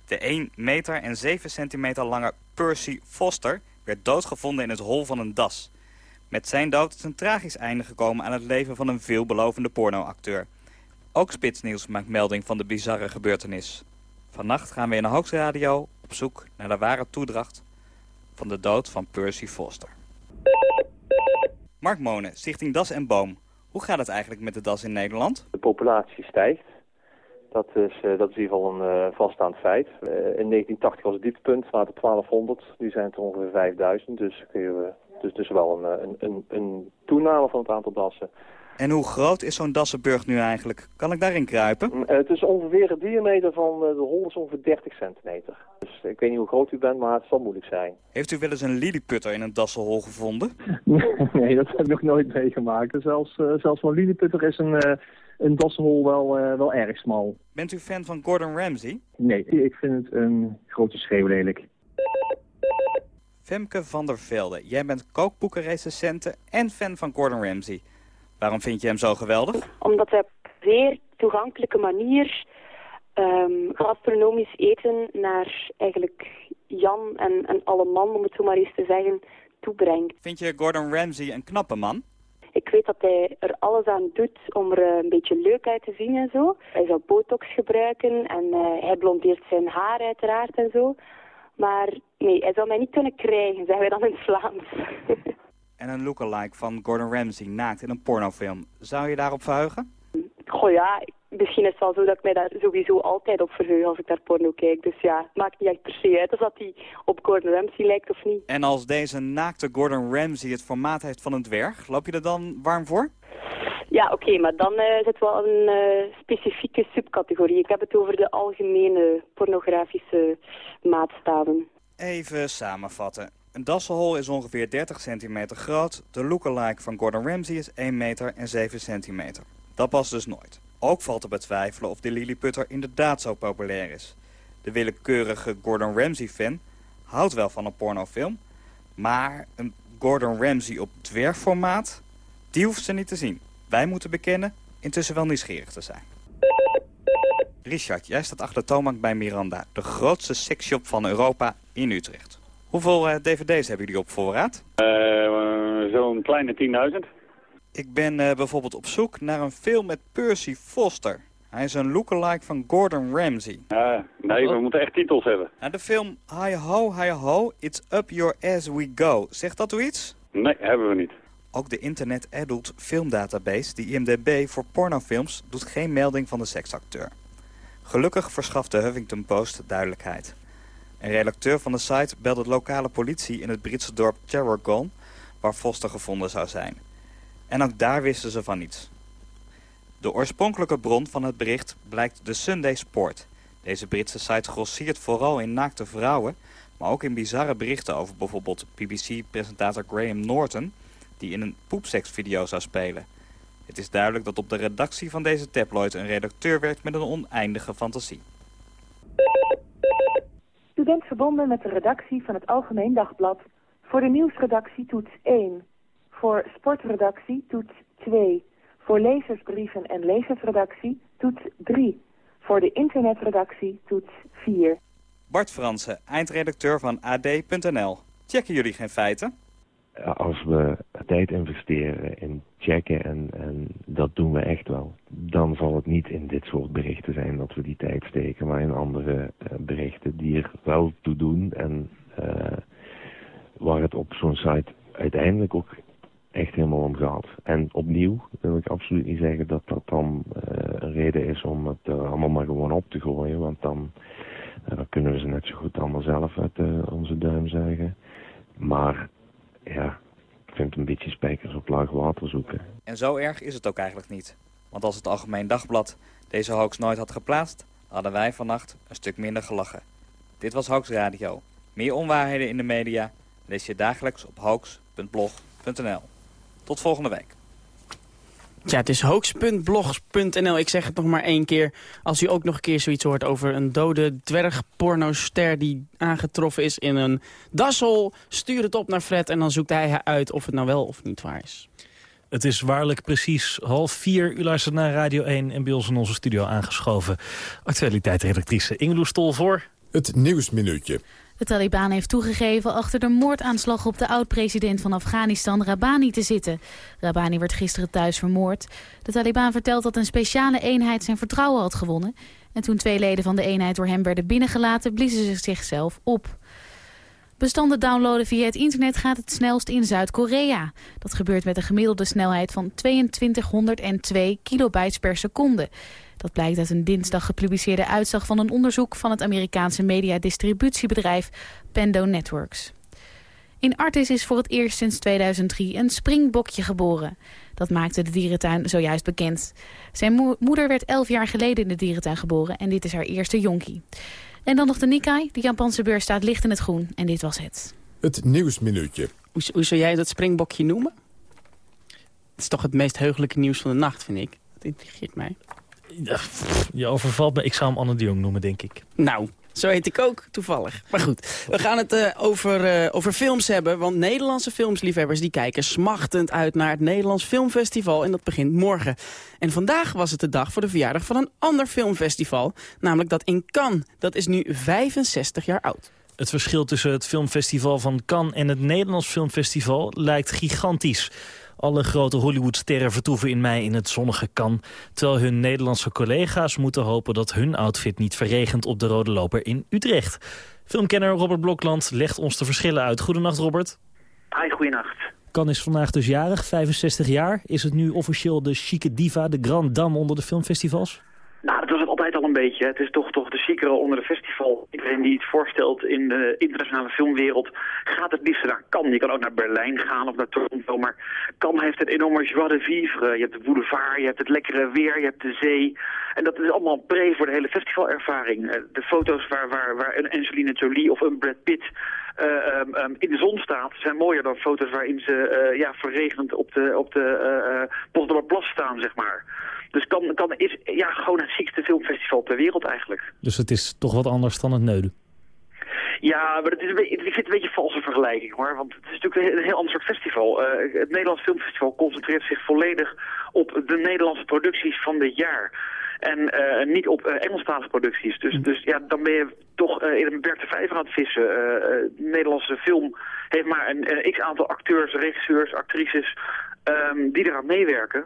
S13: De 1 meter en 7 centimeter lange Percy Foster werd doodgevonden in het hol van een das... Met zijn dood is een tragisch einde gekomen aan het leven van een veelbelovende pornoacteur. Ook Spitsnieuws maakt melding van de bizarre gebeurtenis. Vannacht gaan we in de Hoaxradio op zoek naar de ware toedracht van de dood van Percy Foster. Mark Monen, Stichting Das en Boom. Hoe gaat het eigenlijk met de das in Nederland?
S14: De populatie stijgt. Dat is, uh, dat is in ieder geval een uh, vaststaand feit. Uh, in 1980 was het dieptepunt, later 1200. Nu zijn het er ongeveer 5000, dus kun je dus dus wel een, een, een, een toename van het aantal dassen.
S13: En hoe groot is zo'n Dassenburg nu eigenlijk? Kan ik daarin kruipen?
S14: Mm, het is ongeveer een diameter van de hol is ongeveer 30 centimeter. Dus ik weet niet hoe groot u bent, maar het zal moeilijk zijn.
S13: Heeft u wel eens een lilliputter in een dassenhol gevonden?
S14: nee, dat heb ik nog nooit meegemaakt. Zelfs, uh, zelfs een lilliputter is een, uh, een dassenhol wel, uh, wel erg smal.
S13: Bent u fan van Gordon Ramsay?
S14: Nee, ik vind het een grote schreeuw lelijk.
S13: Femke van der Velde, jij bent kookboekenrecensente en fan van Gordon Ramsay. Waarom vind je hem zo geweldig?
S15: Omdat hij op zeer toegankelijke manier um, gastronomisch eten naar eigenlijk Jan en, en alle man, om het zo maar eens te zeggen, toebrengt.
S13: Vind je Gordon Ramsay een knappe man?
S15: Ik weet dat hij er alles aan doet om er een beetje leuk uit te zien en zo. Hij zou botox gebruiken en uh, hij blondeert zijn haar uiteraard en zo. Maar nee, hij zou mij niet kunnen krijgen, zeggen wij dan in het Vlaams.
S13: en een lookalike van Gordon Ramsay naakt in een pornofilm. Zou je daarop verheugen?
S15: Goh ja, misschien is het wel zo dat ik mij daar sowieso altijd op verheug als ik naar porno kijk. Dus ja, het maakt niet echt per se uit of dat hij op Gordon Ramsay lijkt of niet.
S13: En als deze naakte Gordon Ramsay het formaat heeft van een dwerg, loop je er dan warm voor?
S15: Ja, oké, okay, maar dan uh, is het wel een uh, specifieke subcategorie. Ik heb het over de algemene pornografische maatstaven.
S13: Even samenvatten. Een dassenhol is ongeveer 30 centimeter groot. De lookalike van Gordon Ramsay is 1 meter en 7 centimeter. Dat past dus nooit. Ook valt te betwijfelen of de Lilliputter inderdaad zo populair is. De willekeurige Gordon Ramsay-fan houdt wel van een pornofilm... maar een Gordon Ramsay op dwergformaat, die hoeft ze niet te zien. Wij moeten bekennen intussen wel nieuwsgierig te zijn. Richard, jij staat achter Tomac bij Miranda, de grootste seksshop van Europa in Utrecht. Hoeveel uh, dvd's hebben jullie op voorraad?
S16: Uh, Zo'n kleine 10.000.
S13: Ik ben uh, bijvoorbeeld op zoek naar een film met Percy Foster. Hij is een lookalike van Gordon Ramsay.
S16: nee, we oh. moeten echt titels hebben.
S13: Nou, de film Hi Ho, Hi Ho, It's Up Your As We Go. Zegt dat u iets?
S16: Nee, hebben we niet.
S13: Ook de Internet Adult Filmdatabase, die IMDB voor pornofilms, doet geen melding van de seksacteur. Gelukkig verschaft de Huffington Post duidelijkheid. Een redacteur van de site belde de lokale politie in het Britse dorp Tarragone, waar Foster gevonden zou zijn. En ook daar wisten ze van niets. De oorspronkelijke bron van het bericht blijkt de Sunday Sport. Deze Britse site grossiert vooral in naakte vrouwen, maar ook in bizarre berichten over bijvoorbeeld BBC-presentator Graham Norton die in een poepseksvideo zou spelen. Het is duidelijk dat op de redactie van deze tabloid een redacteur werkt met een oneindige fantasie.
S17: U bent verbonden met de redactie van het Algemeen Dagblad. Voor de nieuwsredactie toets 1. Voor sportredactie toets 2. Voor lezersbrieven en lezersredactie toets 3. Voor de internetredactie toets 4.
S13: Bart Fransen, eindredacteur van AD.nl. Checken jullie geen feiten?
S18: als we tijd investeren in checken, en, en dat doen we echt wel, dan zal het niet in dit soort berichten zijn dat we die tijd steken, maar in andere uh, berichten die er wel toe doen en uh, waar het op zo'n site uiteindelijk ook echt helemaal om gehad. En opnieuw wil ik absoluut niet zeggen dat dat dan uh, een reden is om het uh, allemaal maar gewoon op te gooien. Want dan, uh, dan kunnen we ze net zo goed allemaal zelf uit onze duim zuigen. Maar ja, ik vind het een beetje spijkers op laag water zoeken.
S13: En zo erg is het ook eigenlijk niet. Want als het Algemeen Dagblad deze hoax nooit had geplaatst, hadden wij vannacht een stuk minder gelachen. Dit was Hoax Radio. Meer onwaarheden in de media lees je dagelijks op hoax.blog.nl. Tot volgende week.
S3: Ja, het is hoax.blogs.nl. Ik zeg het nog maar één keer. Als u ook nog een keer zoiets hoort over een dode dwergpornoster... die aangetroffen is in een dashol, stuur het op naar Fred... en dan zoekt hij uit of het nou wel of niet waar is.
S4: Het is waarlijk precies half vier. U luistert naar Radio 1 en bij ons in onze studio aangeschoven. Actualiteitsredactrice Ingeloes Stol voor...
S2: Het Nieuwsminuutje.
S19: De Taliban heeft toegegeven achter de moordaanslag op de oud-president van Afghanistan, Rabani, te zitten. Rabani werd gisteren thuis vermoord. De Taliban vertelt dat een speciale eenheid zijn vertrouwen had gewonnen. En toen twee leden van de eenheid door hem werden binnengelaten, bliezen ze zichzelf op. Bestanden downloaden via het internet gaat het snelst in Zuid-Korea. Dat gebeurt met een gemiddelde snelheid van 2202 kilobytes per seconde. Dat blijkt uit een dinsdag gepubliceerde uitslag van een onderzoek van het Amerikaanse mediadistributiebedrijf Pendo Networks. In Artis is voor het eerst sinds 2003 een springbokje geboren. Dat maakte de dierentuin zojuist bekend. Zijn moeder werd elf jaar geleden in de dierentuin geboren en dit is haar eerste jonkie. En dan nog de Nikkei. De Japanse beurs staat licht in het groen. En dit was het.
S2: Het Nieuwsminuutje.
S3: Hoe, hoe zou jij dat springbokje noemen? Het is toch het meest heugelijke nieuws van de nacht, vind ik. Dat intrigeert mij.
S4: je overvalt me. Ik zou hem Anne de Jong noemen, denk ik.
S3: Nou, zo heet ik ook, toevallig. Maar goed, we gaan het uh, over, uh, over films hebben. Want Nederlandse filmsliefhebbers die kijken smachtend uit naar het Nederlands Filmfestival. En dat begint morgen. En vandaag was het de dag voor de verjaardag van een ander filmfestival. Namelijk dat in Cannes. Dat is nu 65 jaar oud.
S4: Het verschil tussen het filmfestival van Cannes en het Nederlands Filmfestival lijkt gigantisch. Alle grote Hollywoodsterren vertoeven in mei in het zonnige kan... terwijl hun Nederlandse collega's moeten hopen dat hun outfit niet verregent op de Rode Loper in Utrecht. Filmkenner Robert Blokland legt ons de verschillen uit. Goedenacht Robert.
S20: Hi, goedenacht.
S4: Kan is vandaag dus jarig, 65 jaar. Is het nu officieel de chique diva, de grand dame onder de filmfestivals?
S20: Nou, dat was het altijd al een beetje. Het is toch, toch de chicere onder de festival. Iedereen die het voorstelt in de internationale filmwereld gaat het liefst naar Cannes. Je kan ook naar Berlijn gaan of naar Toronto, maar Cannes heeft een enorme joie de vivre. Je hebt de boulevard, je hebt het lekkere weer, je hebt de zee. En dat is allemaal pre voor de hele festivalervaring. Eh, de foto's waar, waar, waar een Angelina Jolie of een Brad Pitt um, in de zon staat... zijn mooier dan foto's waarin ze uh, ja, verregend op de, op de uh, staan, zeg maar. Dus kan, kan, is ja, gewoon het ziekste filmfestival ter wereld eigenlijk.
S4: Dus het is toch wat anders dan het Neuden?
S20: Ja, maar het is een beetje, ik vind het een beetje een valse vergelijking hoor. Want het is natuurlijk een heel ander soort festival. Uh, het Nederlands Filmfestival concentreert zich volledig op de Nederlandse producties van dit jaar. En uh, niet op uh, Engelstalige producties. Dus, dus ja, dan ben je toch in een beperkte vijver aan het vissen. de Nederlandse film heeft maar een x-aantal acteurs, regisseurs, actrices um, die eraan meewerken.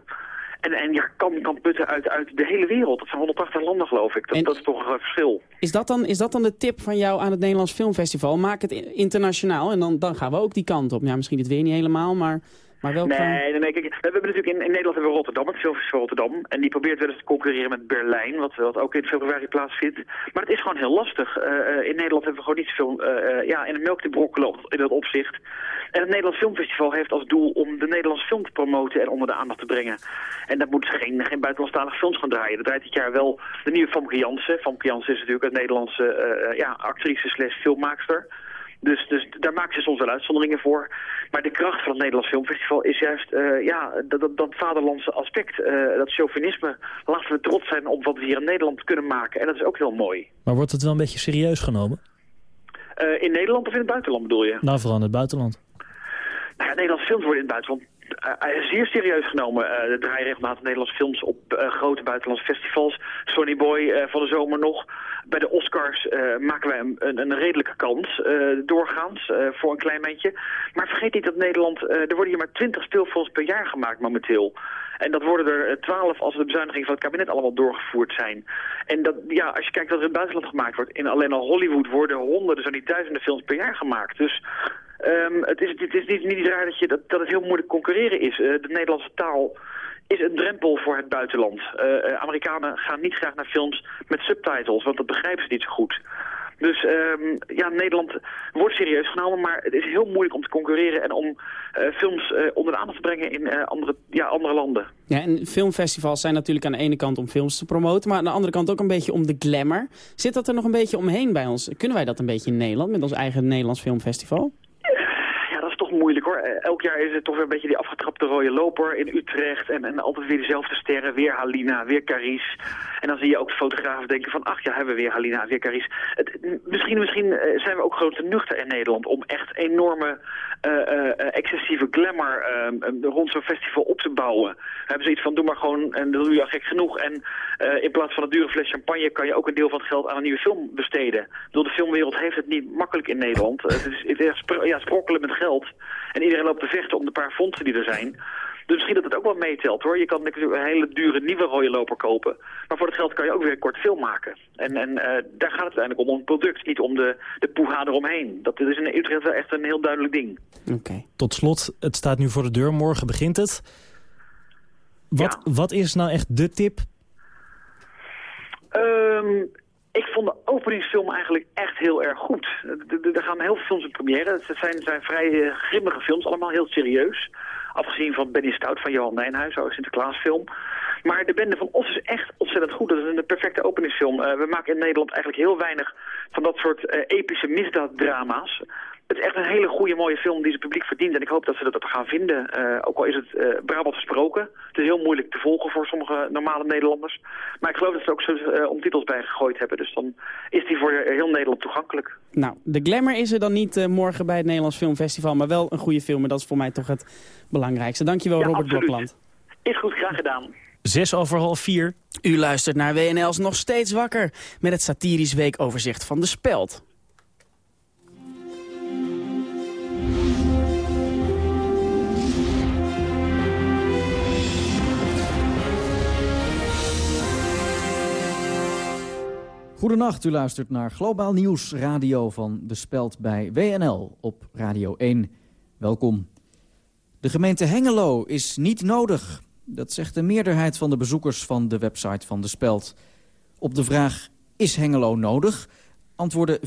S20: En, en ja, kan, kan putten uit, uit de hele wereld. Dat zijn 180 landen, geloof ik. Dat, dat is toch een verschil.
S3: Is dat, dan, is dat dan de tip van jou aan het Nederlands Filmfestival? Maak het internationaal en dan, dan gaan we ook die kant op. Ja, misschien het weer niet helemaal, maar... Maar welke...
S20: Nee, nee, nee kijk, we hebben natuurlijk in, in Nederland hebben we Rotterdam, het Filmfestival Rotterdam. En die probeert wel eens te concurreren met Berlijn, wat, wat ook in februari plaatsvindt. Maar het is gewoon heel lastig. Uh, in Nederland hebben we gewoon niet zoveel uh, ja, in de melk te brokkelen in dat opzicht. En het Nederlands Filmfestival heeft als doel om de Nederlandse film te promoten en onder de aandacht te brengen. En dat moet geen, geen buitenlandstalige films gaan draaien. Dat draait dit jaar wel de nieuwe Famke Jansen. Famke Jansen is natuurlijk een Nederlandse uh, ja, actrice slash filmmaakster. Dus, dus daar maken ze soms wel uitzonderingen voor. Maar de kracht van het Nederlands Filmfestival is juist uh, ja, dat, dat, dat, vaderlandse aspect, uh, dat chauvinisme. Laten we trots zijn op wat we hier in Nederland kunnen maken. En dat is ook heel mooi.
S4: Maar wordt het wel een beetje serieus genomen?
S20: Uh, in Nederland of in het buitenland bedoel je?
S4: Nou, vooral in het buitenland.
S20: Nou, ja, Nederlandse films worden in het buitenland zeer serieus genomen. Uh, er draaien regelmatig Nederlandse films op uh, grote buitenlandse festivals. Sonny Boy van de zomer nog. Bij de Oscars maken wij een, een, een redelijke kans, doorgaans, voor een klein beetje. Maar vergeet niet dat Nederland, er worden hier maar 20 speelfilms per jaar gemaakt momenteel. En dat worden er twaalf als de bezuinigingen van het kabinet allemaal doorgevoerd zijn. En dat, ja, als je kijkt wat er in het buitenland gemaakt wordt, in alleen al Hollywood worden honderden, zo niet duizenden films per jaar gemaakt. Dus Ehm, het, is, het is niet, niet raar dat, je, dat, dat het heel moeilijk concurreren is. Eh, de Nederlandse taal is een drempel voor het buitenland. Uh, Amerikanen gaan niet graag naar films met subtitles, want dat begrijpen ze niet zo goed. Dus um, ja, Nederland wordt serieus genomen, maar het is heel moeilijk om te concurreren en om films onder de aandacht te brengen in andere, ja, andere landen.
S3: Ja, en filmfestivals zijn natuurlijk aan de ene kant om films te promoten, maar aan de andere kant ook een beetje om de glamour. Zit dat er nog een beetje omheen bij ons? Kunnen wij dat een beetje in Nederland met ons eigen Nederlands filmfestival?
S20: Hoor. Elk jaar is het toch weer een beetje die afgetrapte rode loper in Utrecht. En, en altijd weer dezelfde sterren. Weer Halina, weer Caris. En dan zie je ook de fotografen denken van... ach ja, hebben we weer Halina, weer Caris. Misschien, misschien zijn we ook groot te nuchter in Nederland... om echt enorme uh, excessieve glamour uh, rond zo'n festival op te bouwen. We hebben zoiets van, doe maar gewoon, en dat doe je al gek genoeg. En in plaats van een dure fles champagne kan je ook een deel van het geld aan een nieuwe film besteden. Door de filmwereld heeft het niet makkelijk in Nederland. het is, het is ja, sprokkelen met geld. En iedereen loopt te vechten om de paar fondsen die er zijn. Dus misschien dat het ook wel meetelt hoor. Je kan natuurlijk een hele dure nieuwe rode loper kopen. Maar voor dat geld kan je ook weer een kort film maken. En, en uh, daar gaat het uiteindelijk om, om het product, niet om de, de poeha eromheen. Dat is in Utrecht wel echt een heel duidelijk ding.
S4: Oké. Tot slot, het staat nu voor de deur, morgen begint het. Wat, ja. wat is nou echt de tip?
S20: Um, ik vond de openingsfilm eigenlijk echt heel erg goed. Er gaan heel veel films in première. Het zijn, zijn vrij uh, grimmige films, allemaal heel serieus. Afgezien van Benny Stout van Johan Nijnhuis, een Sinterklaasfilm. Maar de bende van Os is echt ontzettend goed. Dat is een perfecte openingsfilm. Uh, we maken in Nederland eigenlijk heel weinig van dat soort uh, epische misdaaddrama's. Het is echt een hele goede, mooie film die het publiek verdient. En ik hoop dat ze dat gaan vinden. Uh, ook al is het uh, Brabant gesproken. Het is heel moeilijk te volgen voor sommige normale Nederlanders. Maar ik geloof dat ze ook zo uh, om titels bij gegooid hebben. Dus dan is die voor heel Nederland toegankelijk.
S3: Nou, de glamour is er dan niet morgen bij het Nederlands Filmfestival. Maar wel een goede film. En dat is voor mij toch het belangrijkste. Dankjewel, ja, Robert absoluut. Blokland.
S20: Is goed, graag gedaan.
S4: Zes over half vier.
S3: U luistert naar WNL's Nog Steeds Wakker. Met het satirisch weekoverzicht van De Speld.
S21: Goedenacht, u luistert naar Globaal Nieuws Radio van De Speld bij WNL op Radio 1. Welkom. De gemeente Hengelo is niet nodig. Dat zegt de meerderheid van de bezoekers van de website van De Speld. Op de vraag, is Hengelo nodig? Antwoordde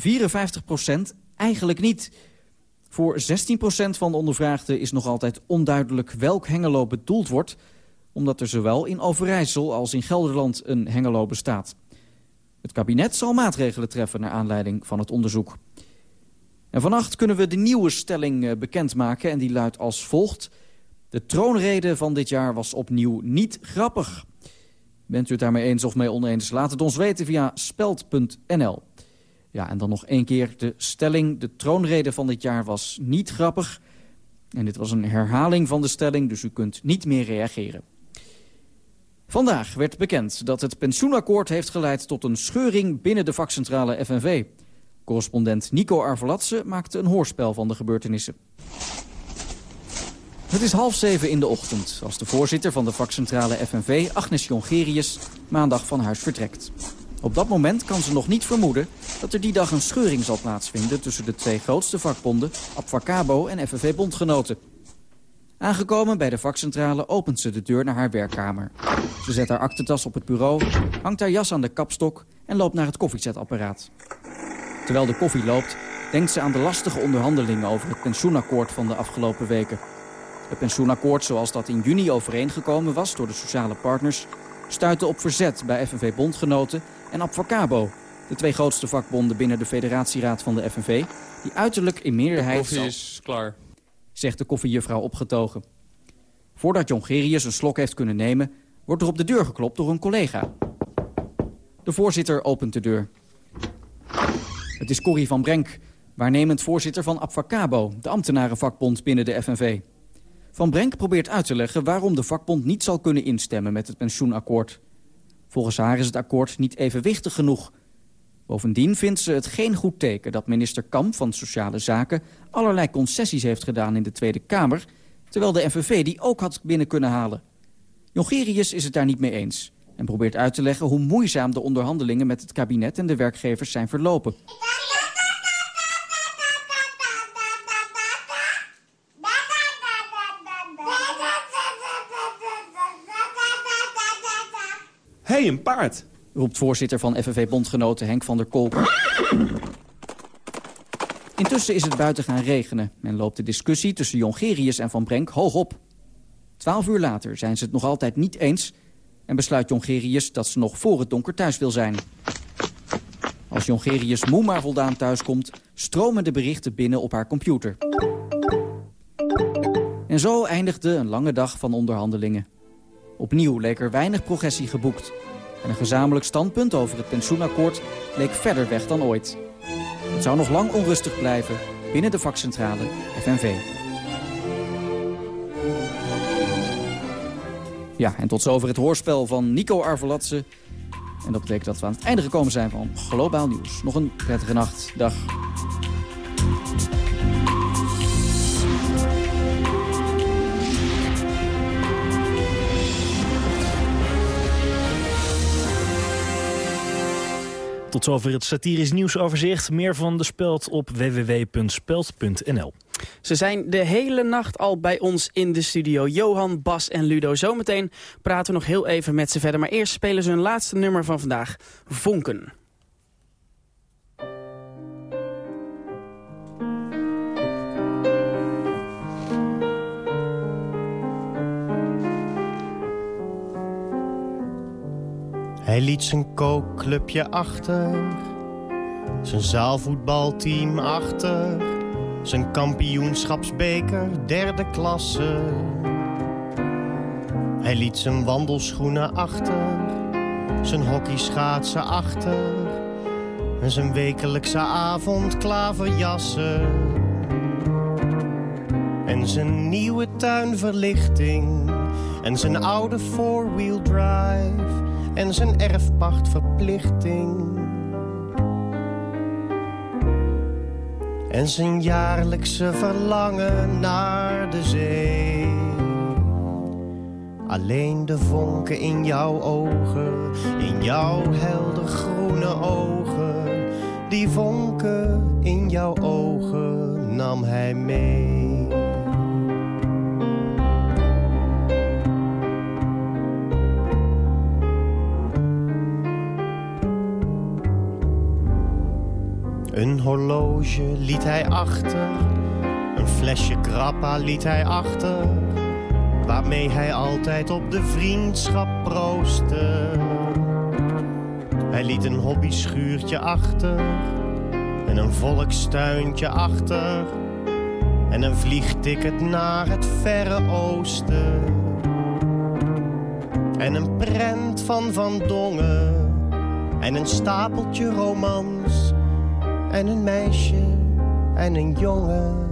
S21: 54% eigenlijk niet. Voor 16% van de ondervraagden is nog altijd onduidelijk welk Hengelo bedoeld wordt... omdat er zowel in Overijssel als in Gelderland een Hengelo bestaat. Het kabinet zal maatregelen treffen naar aanleiding van het onderzoek. En vannacht kunnen we de nieuwe stelling eh, bekendmaken en die luidt als volgt. De troonrede van dit jaar was opnieuw niet grappig. Bent u het daarmee eens of mee oneens? Laat het ons weten via speld.nl. Ja, en dan nog één keer de stelling. De troonrede van dit jaar was niet grappig. En dit was een herhaling van de stelling, dus u kunt niet meer reageren. Vandaag werd bekend dat het pensioenakkoord heeft geleid tot een scheuring binnen de vakcentrale FNV. Correspondent Nico Arvelatse maakte een hoorspel van de gebeurtenissen. Het is half zeven in de ochtend als de voorzitter van de vakcentrale FNV, Agnes Jongerius, maandag van huis vertrekt. Op dat moment kan ze nog niet vermoeden dat er die dag een scheuring zal plaatsvinden tussen de twee grootste vakbonden, Abfacabo en FNV-bondgenoten. Aangekomen bij de vakcentrale opent ze de deur naar haar werkkamer. Ze zet haar aktentas op het bureau, hangt haar jas aan de kapstok en loopt naar het koffiezetapparaat. Terwijl de koffie loopt, denkt ze aan de lastige onderhandelingen over het pensioenakkoord van de afgelopen weken. Het pensioenakkoord zoals dat in juni overeengekomen was door de sociale partners... stuitte op verzet bij FNV-bondgenoten en Abfacabo... de twee grootste vakbonden binnen de federatieraad van de FNV... die uiterlijk in meerderheid...
S22: De koffie is klaar
S21: zegt de koffiejuffrouw opgetogen. Voordat Jongerius een slok heeft kunnen nemen... wordt er op de deur geklopt door een collega. De voorzitter opent de deur. Het is Corrie van Brenk, waarnemend voorzitter van Abfacabo... de ambtenarenvakbond binnen de FNV. Van Brenk probeert uit te leggen waarom de vakbond niet zal kunnen instemmen met het pensioenakkoord. Volgens haar is het akkoord niet evenwichtig genoeg... Bovendien vindt ze het geen goed teken dat minister Kamp van Sociale Zaken... allerlei concessies heeft gedaan in de Tweede Kamer... terwijl de NVV die ook had binnen kunnen halen. Jongerius is het daar niet mee eens en probeert uit te leggen... hoe moeizaam de onderhandelingen met het kabinet en de werkgevers zijn verlopen.
S23: Hey, een paard!
S21: Roept voorzitter van FNV-bondgenoten Henk van der Kolk. Intussen is het buiten gaan regenen en loopt de discussie tussen Jongerius en Van Brenk hoog op. Twaalf uur later zijn ze het nog altijd niet eens... en besluit Jongerius dat ze nog voor het donker thuis wil zijn. Als Jongerius moe maar voldaan thuiskomt... stromen de berichten binnen op haar computer. En zo eindigde een lange dag van onderhandelingen. Opnieuw leek er weinig progressie geboekt. En een gezamenlijk standpunt over het pensioenakkoord leek verder weg dan ooit. Het zou nog lang onrustig blijven binnen de vakcentrale FNV. Ja, en tot zover het hoorspel van Nico Arvelatse. En dat betekent dat we aan het einde gekomen zijn van Globaal Nieuws. Nog een prettige nacht. Dag.
S4: Tot het satirisch nieuwsoverzicht. Meer van de Speld op www.speld.nl.
S3: Ze zijn de hele nacht al bij ons in de studio. Johan, Bas en Ludo. Zometeen praten we nog heel even met ze verder. Maar eerst spelen ze hun laatste nummer van vandaag. Vonken.
S22: Hij liet zijn kookclubje achter, zijn zaalvoetbalteam achter, zijn kampioenschapsbeker derde klasse. Hij liet zijn wandelschoenen achter, zijn hockeyschaatsen achter en zijn wekelijkse avond klaverjassen. En zijn nieuwe tuinverlichting en zijn oude four-wheel drive en zijn erfpachtverplichting. En zijn jaarlijkse verlangen naar de zee. Alleen de vonken in jouw ogen, in jouw helder groene ogen. Die vonken in jouw ogen nam hij mee. Een horloge liet hij achter, een flesje grappa liet hij achter, waarmee hij altijd op de vriendschap proostte. Hij liet een hobbyschuurtje achter, en een volkstuintje achter, en een vliegticket naar het verre oosten. En een prent van Van Dongen, en een stapeltje romans en een meisje en een jongen.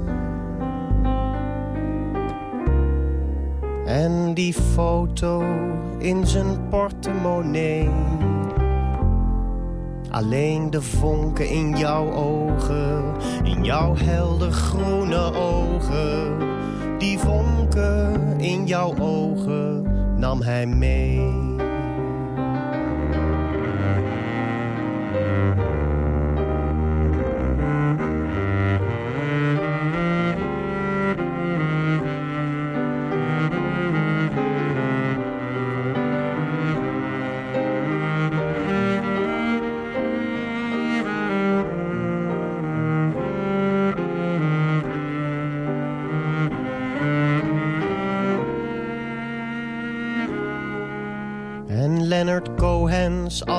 S22: En die foto in zijn portemonnee. Alleen de vonken in jouw ogen, in jouw helder groene ogen. Die vonken in jouw ogen nam hij mee.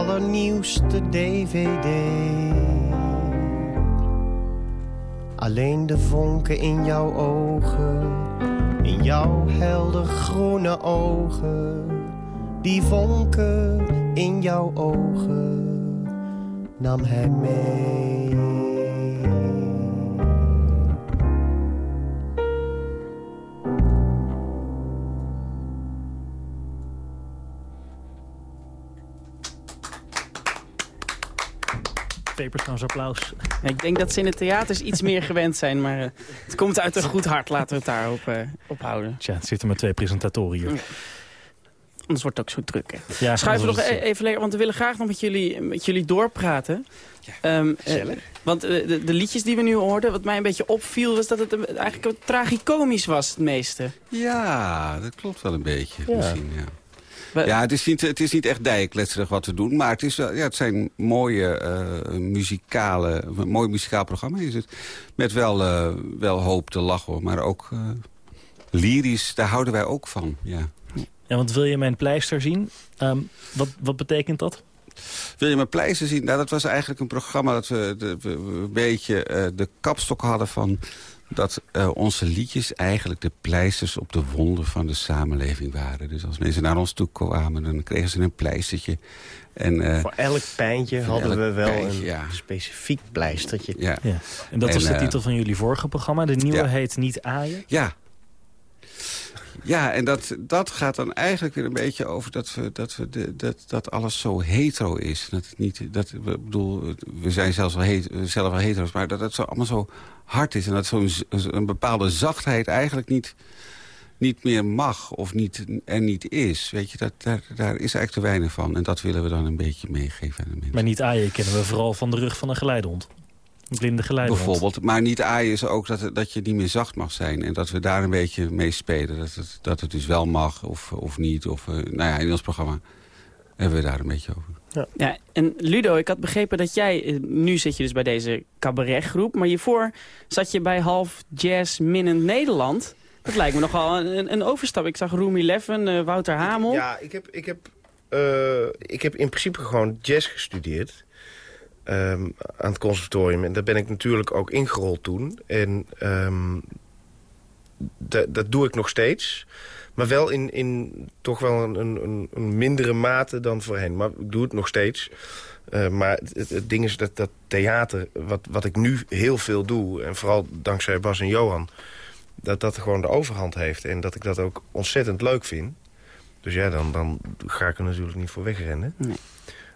S22: Allernieuwste DVD. Alleen de vonken in jouw ogen, in jouw helder groene ogen. Die vonken in jouw ogen nam hij mee.
S4: Applaus.
S3: Ik denk dat ze in de theaters iets meer gewend zijn, maar uh, het komt uit een goed hart. Laten we het daarop uh, ophouden.
S4: Tja, het zitten maar twee presentatoren hier.
S3: Ja. Anders wordt het ook zo druk. Hè.
S4: Ja,
S3: Schuiven nog e even lekker, want we willen graag nog met jullie, met jullie doorpraten.
S23: Ja, um,
S3: uh, want de, de, liedjes die we nu hoorden, wat mij een beetje opviel... was dat het eigenlijk tragicomisch was, het meeste.
S23: Ja, dat klopt wel een beetje. Ja. Misschien, ja. Ja, het is, niet, het is niet echt dijkletserig wat we doen. Maar het, is wel, ja, het zijn mooie eh, muzikale, een mooi muzikaal programma is het. Met wel, eh, wel hoop te lachen, maar ook uh, lyrisch. Daar houden wij ook van, ja.
S4: Ja, want wil je mijn pleister zien? Um, wat, wat betekent dat?
S23: Wil je mijn pleister zien? Nou, dat was eigenlijk een programma dat we, de, we een beetje uh, de kapstok hadden van dat uh, onze liedjes eigenlijk de pleisters op de wonden van de samenleving waren. Dus als mensen naar ons toe kwamen, dan kregen ze een pleistertje.
S22: En, uh, voor elk pijntje hadden elk we wel pijntje, een ja. specifiek pleistertje.
S4: Ja. ja. En dat en, was de titel van jullie vorige programma. De nieuwe ja. heet Niet Aaien.
S23: Ja, ja, en dat, dat gaat dan eigenlijk weer een beetje over dat, we, dat, we de, dat, dat alles zo hetero is. Dat het niet, dat, we, bedoel, we zijn zelfs wel, zelf wel hetero's, maar dat het zo allemaal zo hard is. En dat zo'n een bepaalde zachtheid eigenlijk niet, niet meer mag of niet, er niet is. Weet je, dat, daar, daar is eigenlijk te weinig van. En dat willen we dan een beetje meegeven aan de mensen.
S4: Maar niet aaien kennen we vooral van de rug van een geleidehond. Blinde geleidehond.
S23: Bijvoorbeeld. Maar niet aaien is ook dat, dat je niet meer zacht mag zijn. En dat we daar een beetje mee spelen. Dat het, dat het dus wel mag of, of niet. Of, uh, nou ja, in ons programma hebben we daar een beetje over.
S3: Ja. ja, en Ludo, ik had begrepen dat jij... Nu zit je dus bij deze cabaretgroep. Maar hiervoor zat je bij half jazz minnend Nederland. Dat lijkt me nogal een, een overstap. Ik zag Room 11, uh, Wouter Hamel.
S7: Ja, ik heb, ik, heb, uh, ik heb in principe gewoon jazz gestudeerd. Um, aan het conservatorium. En daar ben ik natuurlijk ook ingerold toen. En um, dat doe ik nog steeds. Maar wel in, in toch wel een, een, een mindere mate dan voorheen. Maar ik doe het nog steeds. Uh, maar het, het, ding is dat, dat theater, wat, wat ik nu heel veel doe... en vooral dankzij Bas en Johan... dat dat gewoon de overhand heeft. En dat ik dat ook ontzettend leuk vind. Dus ja, dan, dan ga ik er natuurlijk niet voor wegrennen. Nee.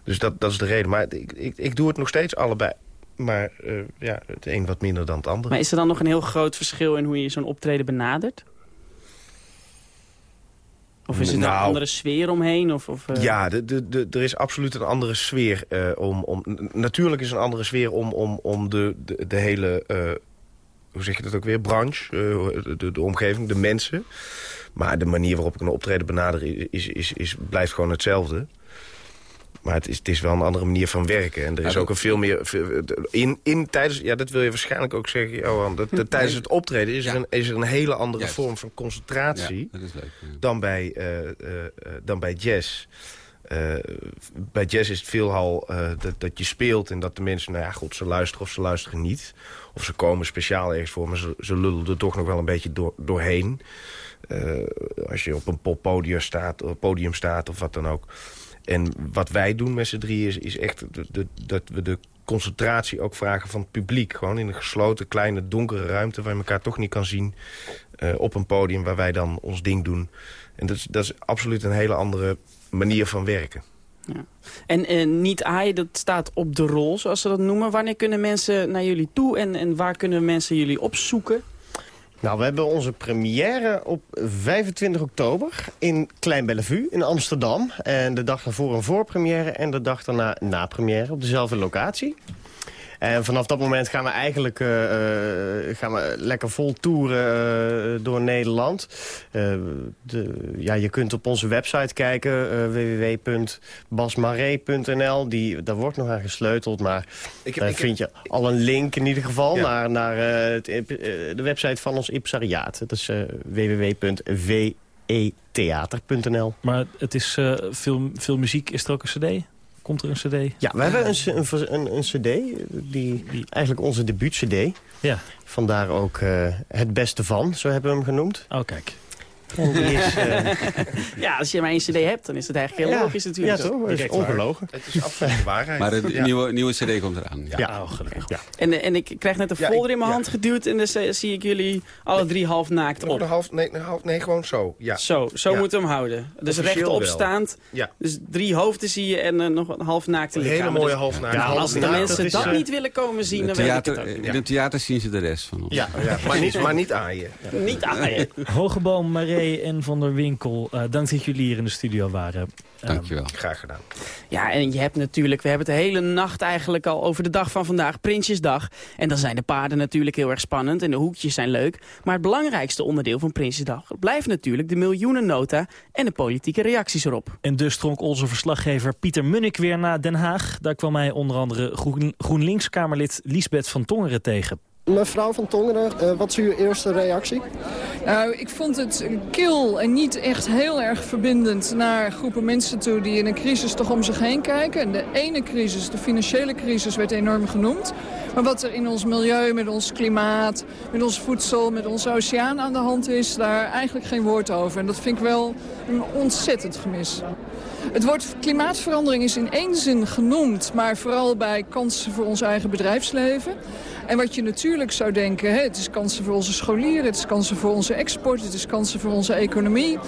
S7: Dus dat, dat is de reden. Maar ik, ik, ik doe het nog steeds allebei. Maar uh, ja, het een wat minder dan het andere.
S3: Maar is er dan nog een heel groot verschil in hoe je zo'n optreden benadert? Of is er nou, een andere sfeer omheen? Of, of,
S7: uh... Ja, de, de, de, er is absoluut een andere sfeer. Uh, om, om, natuurlijk is een andere sfeer om, om, om de, de, de hele... hoe zeg je dat ook weer? Branche, de, de omgeving, de mensen. Maar de manier waarop ik een optreden benader is, is, is, blijft gewoon hetzelfde. Maar het is, het is wel een andere manier van werken. En er is ook een veel meer... In, in, tijdens, ja, dat wil je waarschijnlijk ook zeggen, Johan. Dat, dat tijdens het optreden is, er, een, is er een hele andere vorm van concentratie... Ja, leuk, dan, bij, uh, uh, dan bij jazz. Uh, bij jazz is het veelal dat, dat je speelt en dat de mensen... nou ja, goed, ze luisteren of ze luisteren niet. Of ze komen speciaal ergens voor, maar ze, ze lullen er toch nog wel een beetje door, doorheen. als je op een poppodium staat, podium staat of wat dan ook... En wat wij doen met z'n drieën is, is echt dat we de concentratie ook vragen van het publiek. Gewoon in een gesloten, kleine, donkere ruimte... waar je elkaar toch niet kan zien uh, op een podium waar wij dan ons ding doen. En dat is, dat is absoluut een hele andere manier van werken.
S3: Ja. En uh, niet aaien, dat staat op de rol, zoals ze dat noemen. Wanneer kunnen mensen naar jullie toe en, en waar kunnen mensen jullie opzoeken?
S22: Nou, we hebben onze première op 25 oktober in Klein Bellevue in Amsterdam. En de dag daarvoor een voorpremière en de dag daarna na-première op dezelfde locatie. En vanaf dat moment gaan we eigenlijk uh, gaan we lekker vol toeren uh, door Nederland. De, ja, je kunt op onze website kijken, www.basmaree.nl. Daar wordt nog aan gesleuteld, maar ik heb, daar vind je al een link in ieder geval... Ja. naar, naar het, de website van ons Ipsariaat. Dat is www.vetheater.nl.
S4: Maar het is veel, veel muziek. Is er ook een cd? Komt er een cd?
S22: Ja, we hebben een, een, een, cd, die, eigenlijk onze debuut-cd.
S4: Ja.
S22: Vandaar ook uh, Het Beste Van, zo hebben we hem genoemd.
S4: Oh, kijk.
S22: Is, uh...
S3: ja, als je maar één cd hebt, dan is het eigenlijk heel
S22: ja.
S3: logisch natuurlijk.
S22: Ja, toch? Het is ongelogen.
S7: Het is absoluut waarheid.
S23: Maar de ja. nieuwe, nieuwe cd komt eraan.
S22: Ja, ja. Oh, gelukkig. Ja.
S3: En, en ik krijg net een folder in mijn hand geduwd... en dan zie ik jullie alle drie half naakt op.
S7: Half, nee, half, nee, gewoon zo. Ja.
S3: Zo, zo moeten we hem houden. Dus rechtop staand.
S7: Ja.
S3: Dus drie hoofden zie je en uh, nog een half naakte lichaam.
S7: Een hele mooie
S3: dus,
S7: half naakte.
S3: Ja, als de mensen dat, niet willen komen zien, dan
S23: theater,
S3: weet ik het ook.
S23: In het theater zien ze de rest van ons.
S7: Ja, maar, niet, maar niet aaien.
S3: Niet aaien.
S4: Hogeboom Maré En Van der Winkel, uh, dank dat jullie hier in de studio waren.
S23: Dankjewel.
S24: Uh, graag gedaan.
S3: Ja, en je hebt natuurlijk, we hebben het de hele nacht eigenlijk al over de dag van vandaag, Prinsjesdag. En dan zijn de paarden natuurlijk heel erg spannend en de hoekjes zijn leuk. Maar het belangrijkste onderdeel van Prinsjesdag blijft natuurlijk de miljoenennota en de politieke reacties erop.
S4: En dus trok onze verslaggever Pieter Munnik weer naar Den Haag. Daar kwam hij onder andere Groen GroenLinks-Kamerlid Liesbeth van Tongeren tegen.
S25: Mevrouw van Tongeren, uh, wat is uw eerste reactie?
S26: Nou, ik vond het kil en niet echt heel erg verbindend naar groepen mensen toe die in een crisis toch om zich heen kijken. En de ene crisis, de financiële crisis, werd enorm genoemd. Maar wat er in ons milieu, met ons klimaat, met ons voedsel, met onze oceaan aan de hand is, daar eigenlijk geen woord over. En dat vind ik wel een ontzettend gemis. Het woord klimaatverandering is in één zin genoemd, maar vooral bij kansen voor ons eigen bedrijfsleven. En wat je natuurlijk zou denken, hè, het is kansen voor onze scholieren, het is kansen voor onze export, het is kansen voor onze economie.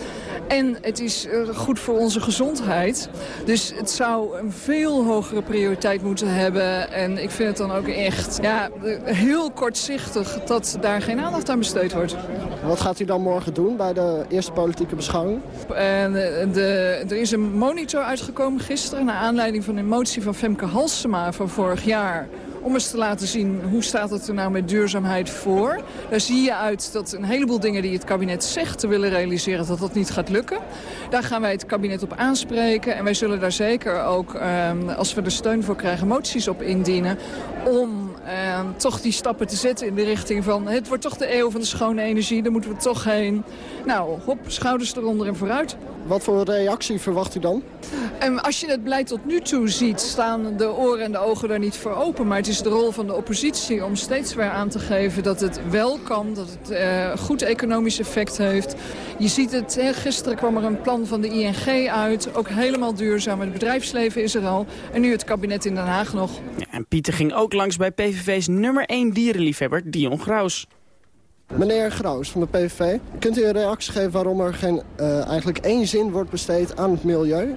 S26: En het is uh, goed voor onze gezondheid. Dus het zou een veel hogere prioriteit moeten hebben. En ik vind het dan ook echt ja, heel kortzichtig dat daar geen aandacht aan besteed wordt.
S25: Wat gaat u dan morgen doen bij de eerste politieke beschouwing?
S26: En de, er is een monitor uitgekomen gisteren... naar aanleiding van een motie van Femke Halsema van vorig jaar om eens te laten zien hoe staat het er nou met duurzaamheid voor. Daar zie je uit dat een heleboel dingen die het kabinet zegt te willen realiseren, dat dat niet gaat lukken. Daar gaan wij het kabinet op aanspreken en wij zullen daar zeker ook, um, als we er steun voor krijgen, moties op indienen om uh, toch die stappen te zetten in de richting van... het wordt toch de eeuw van de schone energie, daar moeten we toch heen. Nou, hop, schouders eronder en vooruit.
S25: Wat voor reactie verwacht u dan?
S26: En als je het beleid tot nu toe ziet, staan de oren en de ogen daar niet voor open. Maar het is de rol van de oppositie om steeds weer aan te geven dat het wel kan. Dat het uh, goed economisch effect heeft. Je ziet het, hè, gisteren kwam er een plan van de ING uit. Ook helemaal duurzaam. Het bedrijfsleven is er al. En nu het kabinet in Den Haag nog.
S3: Ja, en Pieter ging ook langs bij PVV's nummer 1 dierenliefhebber, Dion Graus.
S25: Meneer Graus van de PVV, kunt u een reactie geven waarom er geen, uh, eigenlijk één zin wordt besteed aan het milieu?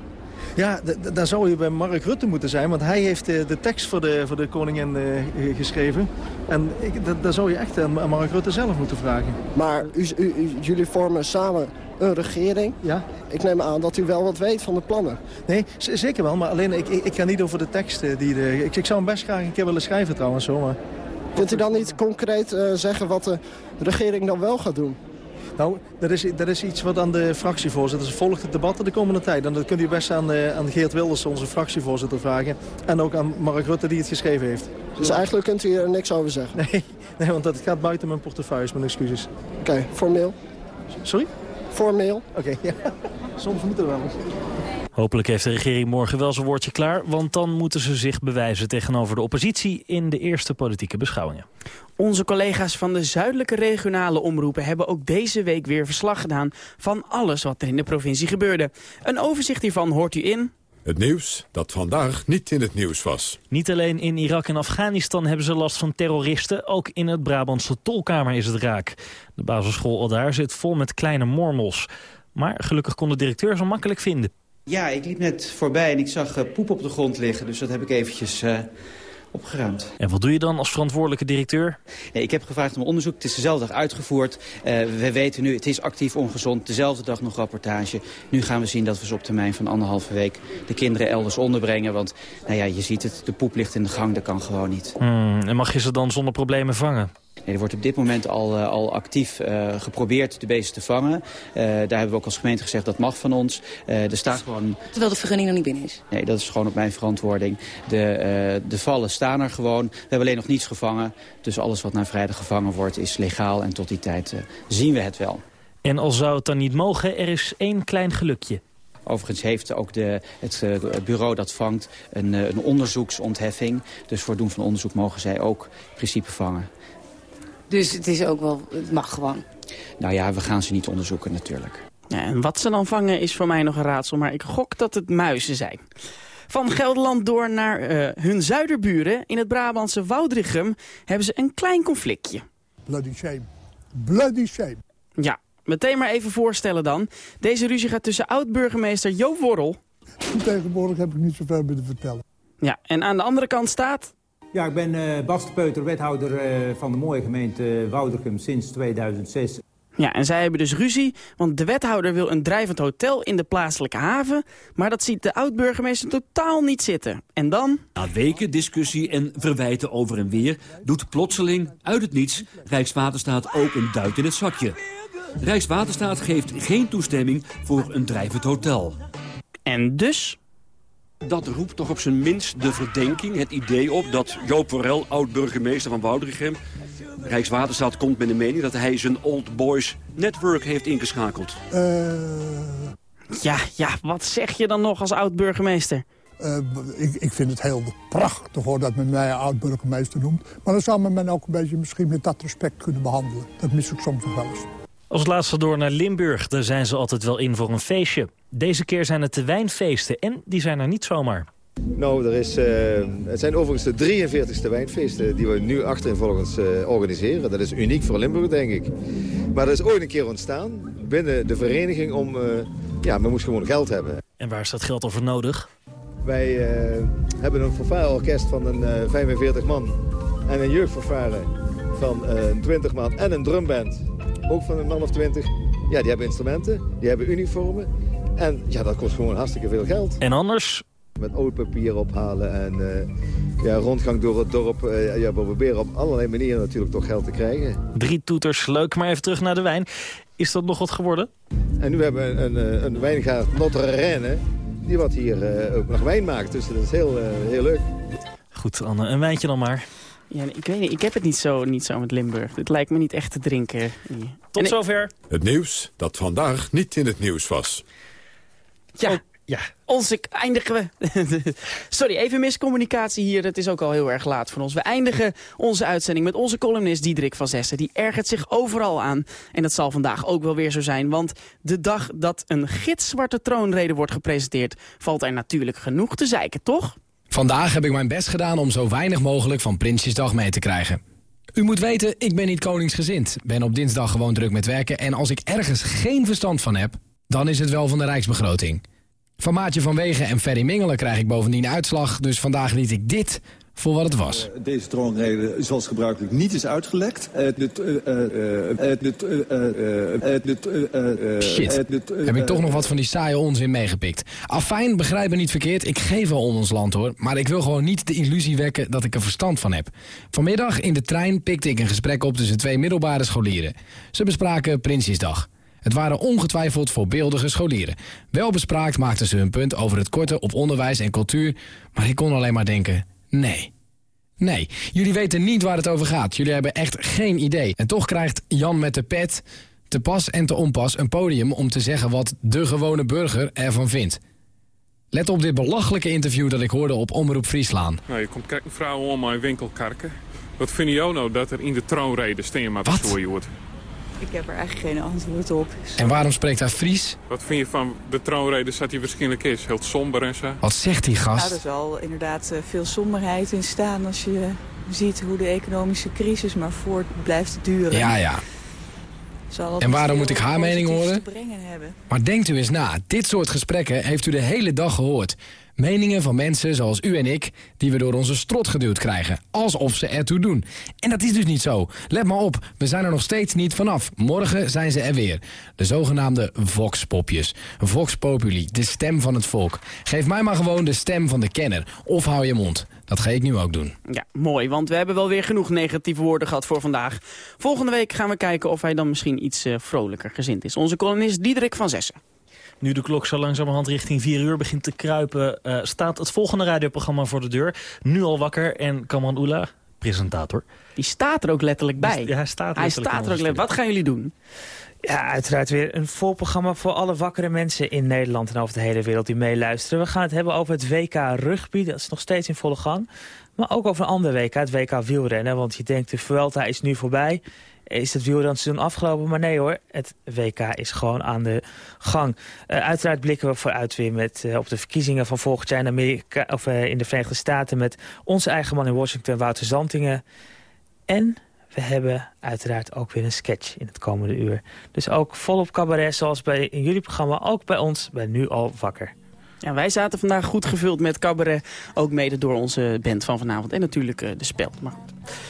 S27: Ja, daar zou je bij Mark Rutte moeten zijn, want hij heeft de, de tekst voor de, voor de koningin uh, geschreven. En daar zou je echt aan Mark Rutte zelf moeten vragen.
S25: Maar u, u, jullie vormen samen een regering.
S27: Ja.
S25: Ik neem aan dat u wel wat weet van de plannen.
S27: Nee, zeker wel, maar alleen ik, ik, ik ga niet over de tekst. Die de, ik, ik zou hem best graag een keer willen schrijven trouwens. Zo, maar...
S25: Kunt u dan niet concreet uh, zeggen wat de regering dan wel gaat doen?
S27: Nou, dat is, dat is iets wat aan de fractievoorzitters volgt het debat de komende tijd. En dat kunt u best aan, uh, aan Geert Wilders, onze fractievoorzitter, vragen. En ook aan Mark Rutte, die het geschreven heeft.
S25: Dus eigenlijk kunt u er niks over zeggen?
S27: Nee, nee want dat gaat buiten mijn portefeuille, mijn excuses.
S25: Oké, okay, formeel.
S27: Sorry?
S25: Formeel.
S27: Oké, okay, ja. Soms moeten we wel eens.
S4: Hopelijk heeft de regering morgen wel zijn woordje klaar... want dan moeten ze zich bewijzen tegenover de oppositie... in de eerste politieke beschouwingen.
S3: Onze collega's van de zuidelijke regionale omroepen... hebben ook deze week weer verslag gedaan... van alles wat er in de provincie gebeurde. Een overzicht hiervan hoort u in...
S2: Het nieuws dat vandaag niet in het nieuws was.
S4: Niet alleen in Irak en Afghanistan hebben ze last van terroristen. Ook in het Brabantse tolkamer is het raak. De basisschool al daar zit vol met kleine mormels. Maar gelukkig kon de directeur ze makkelijk vinden.
S28: Ja, ik liep net voorbij en ik zag uh, poep op de grond liggen. Dus dat heb ik eventjes uh, opgeruimd.
S4: En wat doe je dan als verantwoordelijke directeur?
S28: Nee, ik heb gevraagd om onderzoek. Het is dezelfde dag uitgevoerd. Uh, we weten nu, het is actief ongezond. Dezelfde dag nog rapportage. Nu gaan we zien dat we ze op termijn van anderhalve week... de kinderen elders onderbrengen. Want nou ja, je ziet het, de poep ligt in de gang. Dat kan gewoon niet.
S4: Hmm, en mag je ze dan zonder problemen vangen?
S28: Nee, er wordt op dit moment al, uh, al actief uh, geprobeerd de beesten te vangen. Uh, daar hebben we ook als gemeente gezegd dat mag van ons. er staat gewoon...
S29: Terwijl de vergunning nog niet binnen is?
S28: Nee, dat is gewoon op mijn verantwoording. De, de vallen staan er gewoon. We hebben alleen nog niets gevangen. Dus alles wat na vrijdag gevangen wordt is legaal. En tot die tijd zien we het wel.
S4: En al zou het dan niet mogen, er is één klein gelukje.
S28: Overigens heeft ook de, het, het, bureau dat vangt een, een onderzoeksontheffing. Dus voor het doen van onderzoek mogen zij ook in principe vangen.
S29: Dus het is ook wel, het mag gewoon.
S28: Nou ja, we gaan ze niet onderzoeken natuurlijk.
S3: Ja, en wat ze dan vangen is voor mij nog een raadsel, maar ik gok dat het muizen zijn. Van Gelderland door naar uh, hun zuiderburen. In het Brabantse Woudrichem hebben ze een klein conflictje.
S30: Bloody shame. Bloody shame.
S3: Ja, meteen maar even voorstellen dan. Deze ruzie gaat tussen oud-burgemeester Joop Worrel.
S30: Tegenwoordig heb ik niet zoveel meer te vertellen.
S3: Ja, en aan de andere kant staat...
S31: Ja, ik ben uh, Bas de Peuter, wethouder uh, van de mooie gemeente Woudergem sinds 2006.
S3: Ja, en zij hebben dus ruzie, want de wethouder wil een drijvend hotel in de plaatselijke haven. Maar dat ziet de oud-burgemeester totaal niet zitten. En dan?
S32: Na weken discussie en verwijten over en weer doet plotseling uit het niets Rijkswaterstaat ook een duit in het zakje. Rijkswaterstaat geeft geen toestemming voor een drijvend hotel.
S3: En dus?
S32: Dat roept toch op zijn minst de verdenking, het idee op... dat Joop Forel, oud-burgemeester van Woudrichem... Rijkswaterstaat komt met de mening dat hij zijn Old Boys Network heeft ingeschakeld.
S30: Uh...
S3: Ja, ja, wat zeg je dan nog als oud-burgemeester?
S30: Uh, ik, ik, vind het heel prachtig hoor dat men mij oud-burgemeester noemt. Maar dan zou men mij ook een beetje misschien met dat respect kunnen behandelen. Dat mis ik soms nog wel eens.
S4: Als laatste door naar Limburg. Daar zijn ze altijd wel in voor een feestje. Deze keer zijn het de wijnfeesten en die zijn er niet zomaar.
S33: Nou, er is, uh, het zijn overigens de 43ste wijnfeesten die we nu achtereenvolgens uh, organiseren. Dat is uniek voor Limburg, denk ik. Maar dat is ooit een keer ontstaan binnen de vereniging om... Uh, ja, men moest gewoon geld hebben.
S4: En waar is dat geld over nodig?
S33: Wij hebben een fanfareorkest van een 45 man en een jeugdfanfare van een 20 man en een drumband. Ook van een man of 20. Ja, die hebben instrumenten, die hebben uniformen. En ja, dat kost gewoon hartstikke veel geld.
S4: En anders?
S33: Met oud papier ophalen en uh, ja, rondgang door het dorp. Uh, ja, we proberen op allerlei manieren natuurlijk toch geld te krijgen.
S4: Drie toeters, leuk. Maar even terug naar de wijn. Is dat nog wat geworden?
S33: En nu hebben we een, een, een wijngaard Notre Reine, die wat hier uh, ook nog wijn maakt. Dus dat is heel, heel leuk.
S4: Goed, Anne. Een wijntje dan maar.
S3: Ja, ik weet niet, ik heb het niet zo, niet zo met Limburg. Het lijkt me niet echt te drinken.
S4: Tot en zover.
S2: Het nieuws dat vandaag niet in het nieuws was.
S3: Ja, ja. Onze eindigen we. Sorry, even miscommunicatie hier. Het is ook al heel erg laat voor ons. We eindigen onze uitzending met onze columnist Diederik van Zessen. Die ergert zich overal aan. En dat zal vandaag ook wel weer zo zijn. Want de dag dat een gitzwarte troonrede wordt gepresenteerd... valt er natuurlijk genoeg te zeiken, toch?
S34: Vandaag heb ik mijn best gedaan om zo weinig mogelijk van Prinsjesdag mee te krijgen. U moet weten, ik ben niet koningsgezind. Ben op dinsdag gewoon druk met werken. En als ik ergens geen verstand van heb, dan is het wel van de rijksbegroting. Van Maatje van Wegen en Ferry Mingelen krijg ik bovendien uitslag. Dus vandaag liet ik dit voor wat het was.
S35: Deze troonrede zoals gebruikelijk niet is uitgelekt.
S34: Shit, heb ik toch nog wat van die saaie onzin meegepikt. Afijn, begrijp me niet verkeerd, ik geef wel om ons land hoor. Maar ik wil gewoon niet de illusie wekken dat ik er verstand van heb. Vanmiddag in de trein pikte ik een gesprek op tussen twee middelbare scholieren. Ze bespraken Prinsjesdag. Het waren ongetwijfeld voorbeeldige scholieren. Wel bespraakt maakten ze hun punt over het korte op onderwijs en cultuur... maar ik kon alleen maar denken, nee. Nee, jullie weten niet waar het over gaat. Jullie hebben echt geen idee. En toch krijgt Jan met de pet te pas en te onpas een podium... om te zeggen wat de gewone burger ervan vindt. Let op dit belachelijke interview dat ik hoorde op Omroep Frieslaan.
S36: Nou, je komt kijken vrouwen om mijn winkel karken. Wat vind je nou dat er in de troonrede maar te wordt?
S37: Ik heb er eigenlijk geen antwoord op.
S34: En waarom spreekt hij Fries?
S36: Wat vind je van de troonrede dat hij waarschijnlijk is? Heel somber en zo.
S34: Wat zegt die gast?
S37: Nou, er zal inderdaad eh, veel somberheid in staan als je ziet hoe de economische crisis maar voort blijft duren.
S34: Ja, ja. En waarom moet ik haar mening horen? Maar denkt u eens na, dit soort gesprekken heeft u de hele dag gehoord. Meningen van mensen zoals u en ik, die we door onze strot geduwd krijgen. Alsof ze ertoe doen. En dat is dus niet zo. Let maar op, we zijn er nog steeds niet vanaf. Morgen zijn ze er weer. De zogenaamde Vox-popjes. Vox Populi, de stem van het volk. Geef mij maar gewoon de stem van de kenner. Of hou je mond. Dat ga ik nu ook doen.
S3: Ja, mooi, want we hebben wel weer genoeg negatieve woorden gehad voor vandaag. Volgende week gaan we kijken of hij dan misschien iets uh, vrolijker gezind is. Onze kolonist Diederik van Zessen.
S4: Nu de klok zo langzamerhand richting 4 uur begint te kruipen... Uh, staat het volgende radioprogramma voor de deur. Nu al wakker en Kaman Oela, presentator.
S3: Die staat er ook letterlijk bij.
S4: Ja, hij staat,
S3: hij staat er ook letterlijk Wat gaan jullie doen?
S31: Ja, uiteraard weer een vol programma voor alle wakkere mensen in Nederland en over de hele wereld die meeluisteren. We gaan het hebben over het WK rugby, dat is nog steeds in volle gang. Maar ook over een ander WK, het WK wielrennen. Want je denkt, de Vuelta is nu voorbij is het wielrenseizoen afgelopen. Maar nee hoor, het WK is gewoon aan de gang. Uh, uiteraard blikken we vooruit weer met, uh, op de verkiezingen van volgend jaar in, of, uh, in de Verenigde Staten... met onze eigen man in Washington, Wouter Zantingen. En we hebben uiteraard ook weer een sketch in het komende uur. Dus ook volop cabaret zoals bij in jullie programma, ook bij ons, bij Nu Al Wakker.
S3: Ja, wij zaten vandaag goed gevuld met cabaret. Ook mede door onze band van vanavond. En natuurlijk uh, de goed.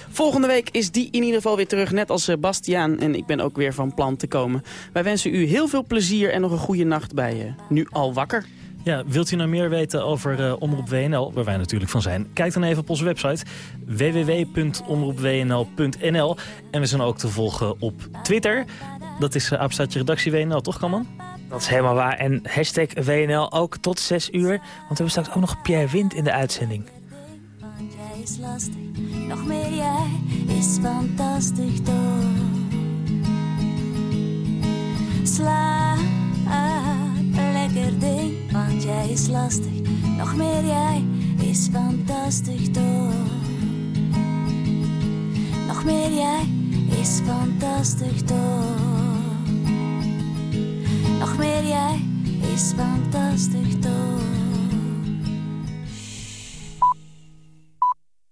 S3: Volgende week is die in ieder geval weer terug. Net als uh, Bastiaan. En ik ben ook weer van plan te komen. Wij wensen u heel veel plezier en nog een goede nacht bij uh, Nu Al Wakker.
S4: Ja, wilt u nou meer weten over uh, Omroep WNL, waar wij natuurlijk van zijn? Kijk dan even op onze website www.omroepwnl.nl. En we zijn ook te volgen op Twitter. Dat is uh, Redactie WNL, toch Kaman?
S31: Dat is helemaal waar. En hashtag WNL ook tot 6 uur. Want we hebben straks ook nog Pierre Wind in de uitzending.
S38: Want nog meer jij is fantastisch toch. Slaap, lekker ding, want jij is lastig. Nog meer jij is fantastisch toch. Nog meer jij is fantastisch toch. Nog meer jij is fantastisch toch.